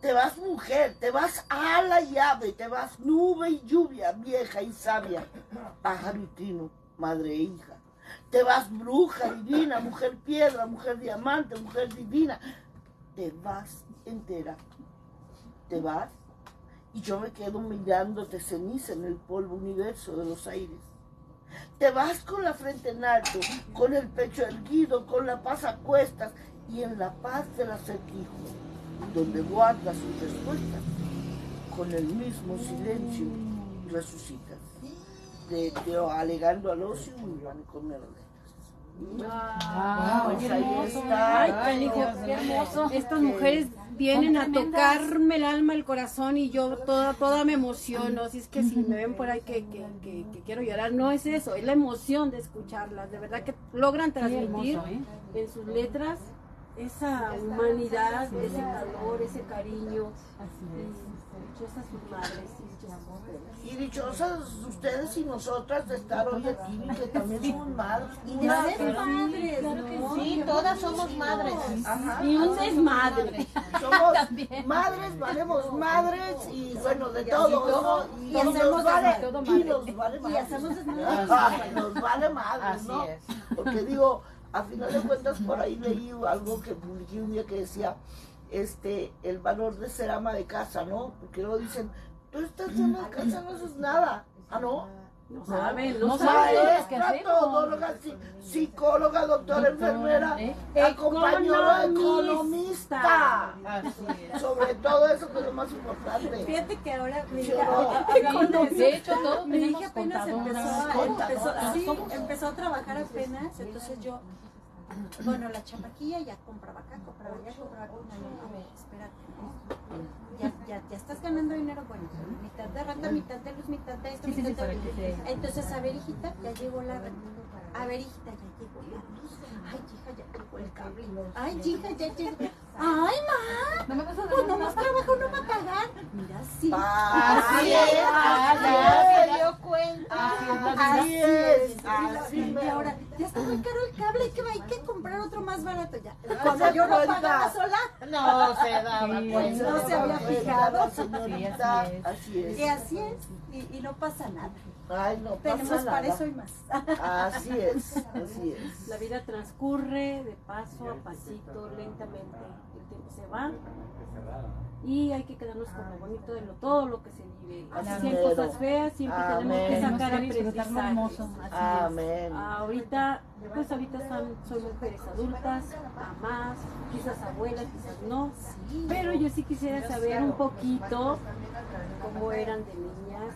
Te vas mujer, te vas ala y ave, te vas nube y lluvia, vieja y sabia, pájaro y trino, madre e hija. Te vas bruja divina, mujer piedra, mujer diamante, mujer divina. Te vas entera. Te vas y yo me quedo mirándote ceniza en el polvo universo de los aires. Te vas con la frente en alto, con el pecho erguido, con la paz a cuestas y en la paz del acertijo, donde guardas sus respuestas, con el mismo silencio resucitas. De, de alegando al ocio y manicomio a las letras. Pues ahí está. Ay, qué hermoso. Estas mujeres vienen a tocarme el alma, el corazón y yo toda, toda me emociono. Así es que si me ven por ahí que, que, que- que quiero llorar, no es eso, es la emoción de escucharlas. De verdad que logran transmitir en sus letras esa humanidad, ese calor, ese cariño. Y dichosas sus madres y dichosas ustedes. Y dichosas ustedes y nosotras de estar hoy aquí, que también somos madres. Y de ser padres, ¿no? Sí, todas somos madres. Ajá. Y un desmadre. Somos madres, valemos madres y bueno, de todo, ¿no? Y, Y hacemos nos vale, de todo y nos vale Y madre. hacemos desmadre. Ajá, nos vale madre, Así ¿no? es. Porque digo, a final de cuentas por ahí leí algo que publiqué un día que decía este el valor de ser ama de casa, ¿no? Porque luego dicen, tú estás ama de casa, no haces nada. Ah, no. No saben, no No saben. hacemos. todóloga, psi- psicóloga, doctora, enfermera, ¿eh? acompañadora economista. Así es. Sobre todo eso que es lo más importante. Fíjate que ahora mi Sí, hija, ¿no? De hecho, todos mi hija apenas empezó empezó, sí, empezó a trabajar apenas, entonces yo, bueno, la chamaquilla ya compraba acá, compraba allá, compraba acá. Espérate, ¿no? Ya, ya, ya estás ganando dinero, bueno, mitad de renta, mitad de luz, mitad de esto, Sí, mitad sí, de... Entonces, a ver, hijita, ya llegó la renta. A ver, hijita, ya llegó la luz. Ay, hija, ya llegó el cable. Ay, hija, ya llegó. Ay, ma. No me vas a Pues nomás trabaja uno para pagar. Mira, sí. Así es, así se dio cuenta. Así es, Y y ahora, ya está muy caro el cable, hay que, hay que comprar otro más barato ya. Cuando se yo no pagaba sola, No se daba cuenta. No se había fijado. Así es. así es. que así es, y, y no pasa nada. Ay, no Tenemos pasa para nada. eso y más. Así es, así es. La vida transcurre de paso a pasito, lentamente. El tiempo se va y hay que quedarnos con lo bonito de lo, todo lo que se vive. Así hay cosas feas, siempre tenemos que Amén. Tenemos sacar que aprendizajes. Amén. Ahorita, pues ahorita son mujeres adultas, mamás, quizás abuelas, quizás no. Pero yo sí quisiera saber un poquito cómo eran de niñas.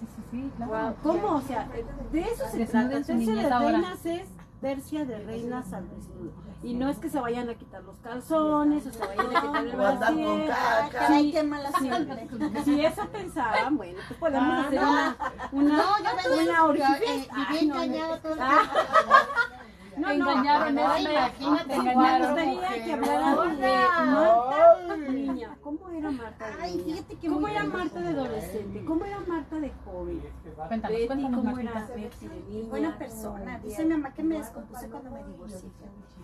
Sí, sí, sí, Guau, claro. ¿Cómo? O sea, de eso se trata. Tercia de ahora. reinas es tercia de reinas al desnudo. Y no es que se vayan a quitar los calzones o se vayan a quitar el O andar con brasier. Caray, qué mala suerte. Si eso pensaban, bueno, pues podemos Ah, hacer no. una, una, No, yo una orgía. eh, viví engañada todo el Ah. tiempo. No, Te no, engañaron, no, imagínate, Te Me engañaron. gustaría que hablaran de Ay. Marta niña. ¿Cómo era Marta de Ay, fíjate que ¿Cómo era. Marta de adolescente? ¿Cómo era Marta de joven? Cuéntanos, Betty, cuéntanos, ¿cómo era. Betty de niña? Buena persona. Dice mi mamá que me descompuse cuando me divorcié.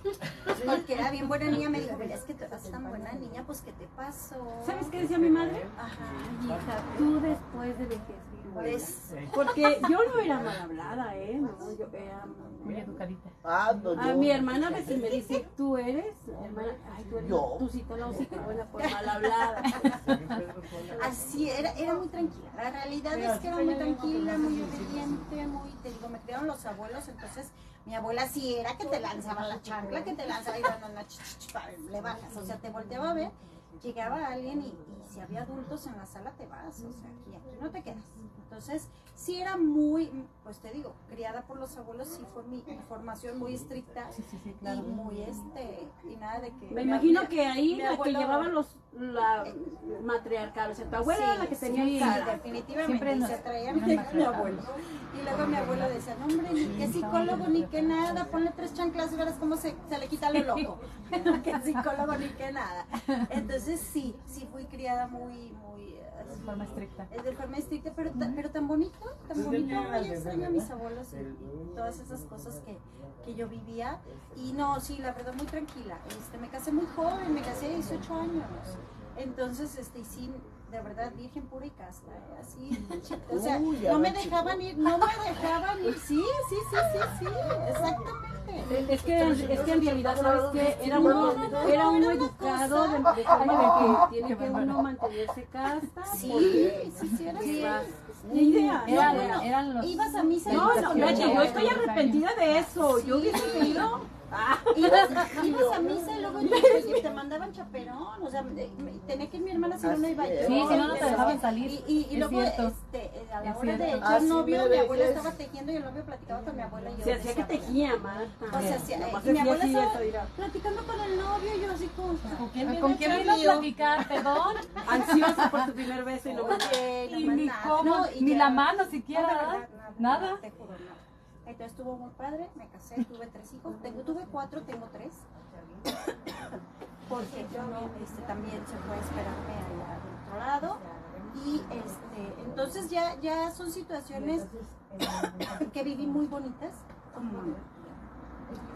Porque era bien buena niña. Me dijo, "Mira, es que tú eras tan buena niña, pues ¿qué te pasó? ¿Sabes qué decía mi madre? Ajá. Hija, tú después de vejez. Pues, Porque yo no era mal hablada, ¿eh? No, yo era... Muy educadita. Ah, no, A yo- mi hermana a veces me dice, tú eres, hermana, ay, tú eres, Yo. tú sí te la hocica buena por mal hablada. así era, era muy tranquila. La realidad es que era muy tranquila, muy obediente, muy, te digo, me criaron los abuelos, entonces mi abuela sí era que te lanzaba la chancla, que te lanzaba y ch, pa, le bajas, o sea, te volteaba a ver, llegaba alguien y, y si había adultos en la sala te vas, o sea, aquí, aquí no te quedas. Entonces, sí era muy, pues te digo, criada por los abuelos, sí fue mi, formación muy estricta Sí, sí, sí, y claro. muy este, y nada de que... Me imagino que ahí la que abuelo- llevaba los, la matriarcal, o sea, tu abuela era la que tenía sí, cargo. definitivamente, Siempre y nos- se traía nos mi, abuelo. Y luego mi abuelo decía, no hombre, ni que psicólogo, ni que nada, ponle tres chanclas y verás cómo se, se le quita lo loco. que psicólogo, ni que nada. Entonces sí, sí fui criada muy, muy De forma estricta. es de forma estricta, pero, ta- pero tan bonito, tan bonito. Extraño a mis abuelos y, todas esas cosas que, que yo vivía. Y no, sí, la verdad, muy tranquila. Este, me casé muy joven, me casé a 18 años. Entonces, este, y sí, de verdad, virgen pura y casta, ¿eh? así. O sea, no me dejaban ir, no me dejaban ir. Sí, sí, sí, sí, sí, exactamente. Es que, es que en realidad, ¿sabes qué? Era uno, era uno educado de, de forma de que tiene que uno mantenerse casta. Sí, sí, sí, era así. Ni idea. eran los. Ibas a misa y No, no, el yo estoy arrepentida de eso. Yo hubiese querido. Ibas, ibas a misa y luego te, te mandaban chaperón, o sea, tenía que ir mi hermana si no, no iba yo. Sí, si no, no te dejaban salir. Y, y, y luego, cierto. este, a la Es hora de echar Así novio, mi abuela estaba tejiendo y el novio platicaba con mi abuela y yo. Se hacía que tejía, Marta. O sea, y mi abuela estaba platicando con el novio y yo así como... ¿Con quién ¿Con a quién vino a platicar? Perdón. Ansiosa por su primer beso y no me Y ni cómo, y ni la mano No, siquiera, Nada. Entonces estuvo muy padre, me casé, tuve tres hijos, tengo, tuve cuatro, tengo tres. Porque uno este, también se fue a esperarme allá del otro lado. Y este, entonces ya, ya son situaciones que viví muy bonitas.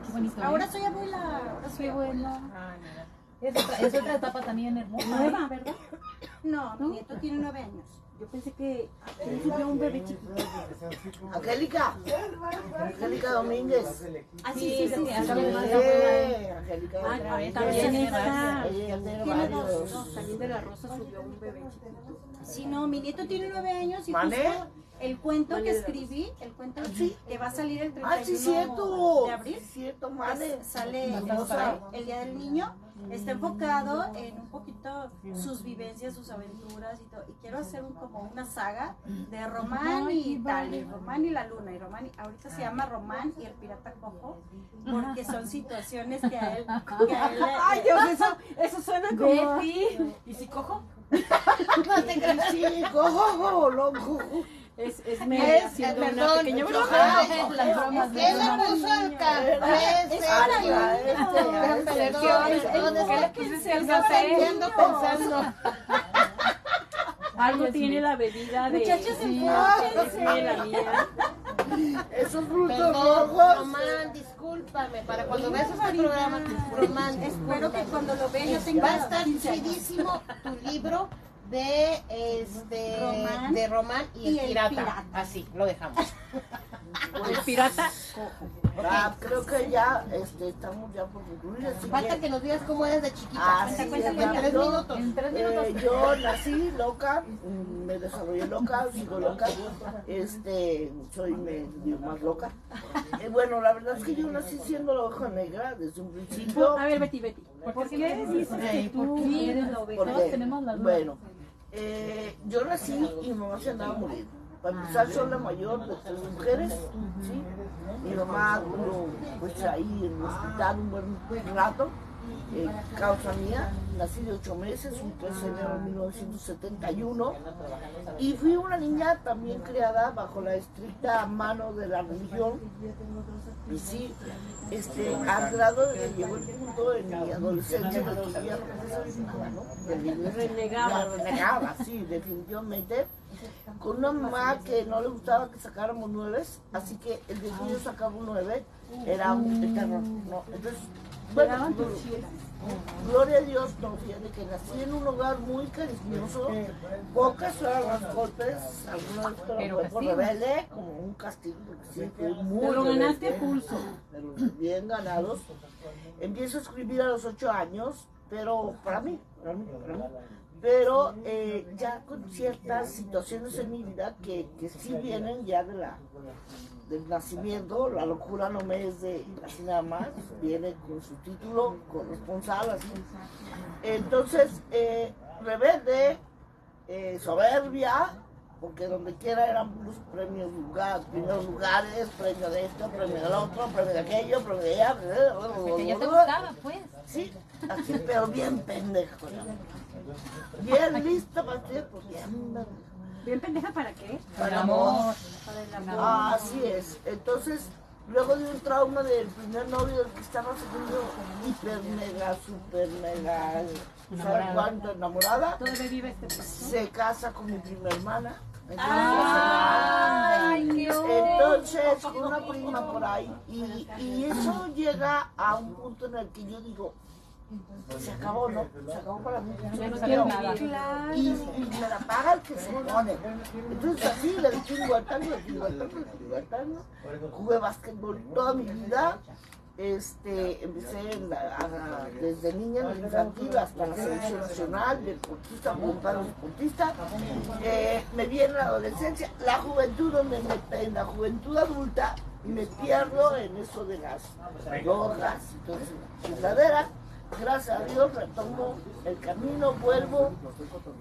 Qué bonito. ¿eh? Ahora soy abuela, ahora soy abuela. bueno. Es otra, es otra etapa también hermosa. Nueva, ¿verdad? No, mi nieto tiene nueve años. Yo pensé que que subió un bebé chiquito. Angélica. Angélica Domínguez. Ah, sí, sí, sí. de Angélica Ah, Domínguez. también tiene está. Tiene dos, También de la Rosa subió un bebé chiquito. Sí, no, mi nieto tiene nueve años y ¿Mane? justo el cuento Mane que de escribí, el cuento sí? que va a salir el 31 Ah, sí, cierto. de abril, Sí, cierto, pues, sale el Día del Niño, está enfocado en un poquito sus vivencias, sus aventuras y todo. Y quiero hacer un, como una saga de Román y tal, y Román y la luna, y Román, y- ahorita se llama Román y el pirata cojo, porque son situaciones que a él, que a él Ay, Dios, eso, eso suena como. ¿Y si cojo? Sí, cojo, loco. Es, es Mary Es, haciendo eh, una perdón, pequeña yo- broma. Es las bromas de ¿Qué le puso al café, Es Sergio? es pensando. Algo tiene la bebida de. Muchachos, es la mía. Esos frutos Perdón, rojos. Román, discúlpame, para cuando veas este programa, Román, espero que cuando lo vean yo tenga va a estar 15 años. chidísimo tu libro de este Román de Román y, y el, el pirata. pirata. Así, lo dejamos. El pirata. Ah, creo que ya este, estamos ya por concluir. Así Falta que, que nos digas cómo eres de chiquita. Ah, Cuenta, es en tres minutos. En tres eh, minutos. yo nací loca, me desarrollé loca, sigo loca, este, soy medio más loca. Eh, bueno, la verdad es que yo nací siendo la oveja negra desde un principio. A ver, Betty, Betty. ¿Por qué dices que tú Sí, eres la oveja? Porque, Todos tenemos la duda. Bueno, eh, yo nací y mi mamá se andaba muriendo. Para empezar, soy la mayor de tres mujeres. ¿sí? Mi mamá duró pues, ahí en el hospital un buen rato. Eh, causa mía, nací de ocho meses, un 13 de enero de 1971, y fui una niña también criada bajo la estricta mano de la religión, y sí, este, al grado de que llegó el punto en mi adolescencia de que ya no nada, ¿no? De. Renegaba. Renegaba, sí, definitivamente. Con una mamá que no le gustaba que sacáramos nueves, así que el día que yo sacaba un nueve era un terror, ¿no? Entonces, bueno. Gloria a Dios, no, fíjate que nací en un hogar muy cariñoso, pocas fueron los golpes, algunos pero, Pero fue por rebelde, como un castigo, sí, muy Te lo ganaste pulso. pero bien ganados. Empiezo a escribir a los ocho años, pero para mí, para mí, para mí. Pero eh, ya con ciertas situaciones en mi vida que, que sí vienen ya de la, del nacimiento, la locura no me es de así nada más, viene con su título corresponsal, así. Entonces, eh, rebelde, eh, soberbia, porque donde quiera eran los premios lugar, primeros lugares, premio de esto, premio del otro, premio de aquello, premio de allá. Que ya te gustaba, pues. Sí, así, pero bien pendejo. ¿no? Bien listo para pues bien pendejo. ¿Bien pendeja para qué? Para amor. Para el amor. Ah, así es. Entonces, luego de un trauma del primer novio del que estaba segundo hiper mega super mega ¿sabe cuánto enamorada Todavía vive este paso. se casa con mi prima hermana Ay, qué entonces con una prima por ahí y, y eso llega a un punto en el que yo digo se acabó no se acabó para mí Ya no quiero nada. y, y me la paga el que se pone. Entonces así le distingo al tango, le al tango. Jugué básquetbol toda mi vida. Este, empecé en la- a- desde niña en el infantil hasta la selección nacional, deportista, voluntario deportista. Eh, me vi en la adolescencia, la juventud donde me, en la juventud adulta me pierdo en eso de las drogas y todas esas. Gracias a Dios retomo el camino, vuelvo,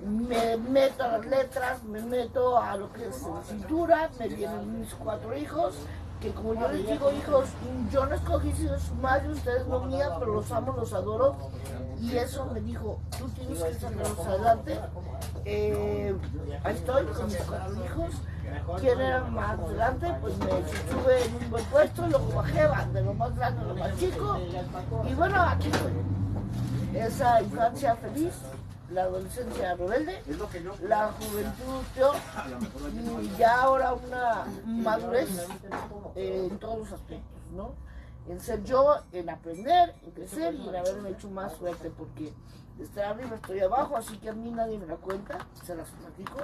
me meto a las letras, me meto a lo que es cintura, me vienen mis cuatro hijos, que como yo les digo, hijos, yo no escogí si de su madre, ustedes no mía, pero los amo, los adoro. Y eso me dijo, tú tienes que sacarlos adelante. Eh, estoy con mis cuatro hijos. ¿Quién era más adelante? Pues me sube en un buen puesto, luego bajé, de lo más grande a lo más chico. Y bueno, aquí estoy. Esa infancia feliz, la adolescencia rebelde, la juventud peor y ya ahora una madurez en todos los aspectos, ¿no? En ser yo, en aprender, en crecer y en haberme hecho más fuerte porque estar arriba estoy abajo, así que a mí nadie me la cuenta, se las platico.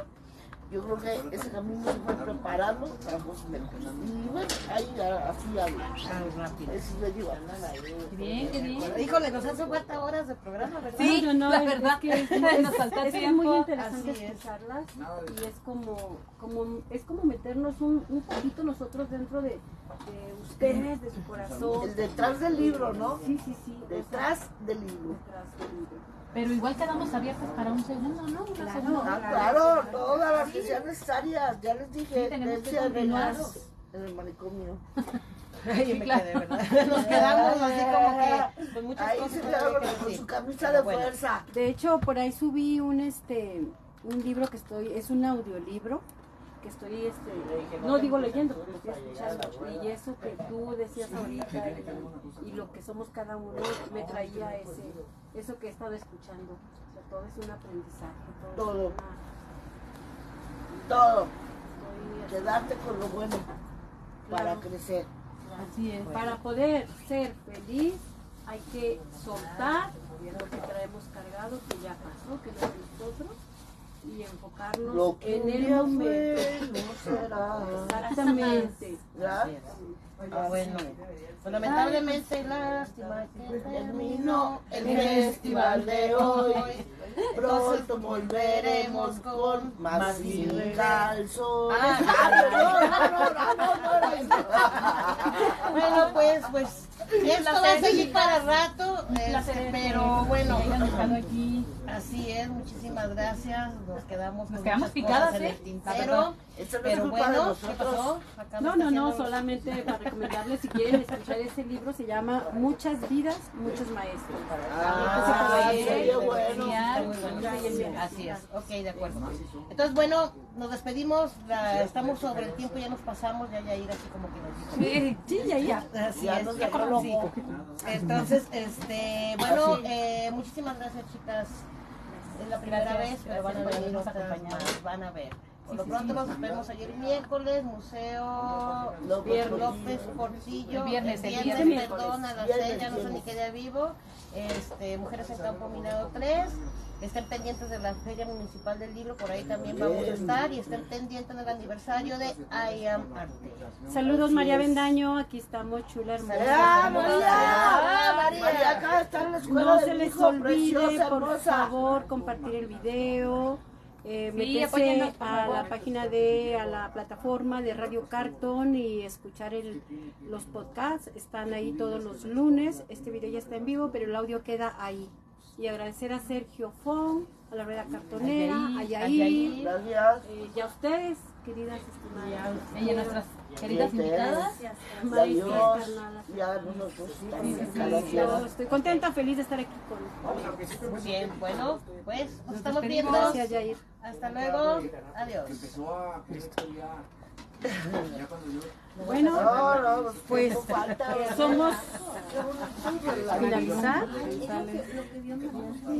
Yo creo que ese camino fue preparando para cosas mejores. Y bueno, ahí así hablo. rápido. Eso le digo. Bien, qué bien. Híjole, nos hace falta horas de programa, ¿verdad? Sí, No, no, la es- verdad. es que es- Nos falta es tiempo. muy interesante Así es. y es como, como es como meternos un, un poquito nosotros dentro de, de ustedes, de su corazón. El detrás del libro, ¿no? Sí, sí, sí. o sea, Detrás del libro. detrás del libro. Pero igual quedamos abiertos para un segundo, ¿no? Una Claro. segunda. Ah, claro, todas las que sean necesarias. Ya les dije, Sí, tenemos en el manicomio. Ay, me claro. quedé, ¿verdad? Nos quedamos así como que con muchas Ahí cosas se que con decir. su camisa de Bueno. fuerza. De hecho, por ahí subí un este un libro que estoy, es un audiolibro que estoy este no digo leyendo, porque estoy escuchando. Y eso que tú decías ahorita y, y lo que somos cada uno me traía ese, eso que he estado escuchando. O sea, todo es un aprendizaje, todo. Todo. una- Quedarte con lo bueno para crecer. Así es. Para poder ser feliz hay que soltar lo que traemos cargado, que ya pasó, que no es nosotros, y enfocarnos Lo que en el momento. no será. Exactamente. ¿Ya? Ah, bueno, pues lamentablemente, lástima que terminó el festival de hoy. Pronto volveremos con más sin calzones. Ah, Ah, no, no, no, no, no era eso. Bueno, pues, pues, esto va a seguir para rato, este, pero bueno, aquí. así es, muchísimas gracias, nos quedamos Nos con quedamos muchas picadas, en ¿eh? el La tintero, Esto no es pero bueno, ¿qué pasó? Acá me No, no, no, solamente para recomendarles si quieren escuchar ese libro, se llama Muchas vidas, muchos maestros. Ah, sí, sería bueno. Bueno. Así es, ok, de acuerdo. Entonces, bueno, nos despedimos, la- estamos sobre el tiempo, ya nos pasamos, ya ya ir así como que nos dijo. Sí, ya, ya. Así Ya es, nos ya sí. Entonces, este, bueno, eh, muchísimas gracias, chicas. Es la primera Gracias, vez, pero van a venir más, van a ver. Por lo pronto nos vemos ayer miércoles, Museo López López Portillo. El viernes, el viernes, viernes. perdón, a las Viernes, 6, ya no sé ni qué día vivo. Este, Mujeres en Campo Minado 3. Estén pendientes de la Feria Municipal del Libro, por ahí también vamos a estar. Y estén pendientes del aniversario de I Am Arte. Saludos María Bendaño, aquí estamos, chula hermosa. ¡Ah, Saludos. María! Ah, María. María, acá está en la escuela No se les hijo, olvide, preciosa, por hermosa. favor, compartir el video, eh, meterse a la página de, a la plataforma de Radio Cartón y escuchar el, los podcasts. Están ahí todos los lunes. Este video ya está en vivo, pero el audio queda ahí. Y agradecer a Sergio Fon, a la Rueda Cartonera, a Yair, Gracias. eh, y a ustedes, queridas estimadas. Nuestras queridas Bien, invitadas. Adiós. Ya nosotros yo estoy contenta, feliz de estar aquí con Bien, bueno, pues nos estamos viendo. Gracias, Yair. Hasta luego. Adiós. Empezó a querer ya Bueno, No, no, pues somos finalizar.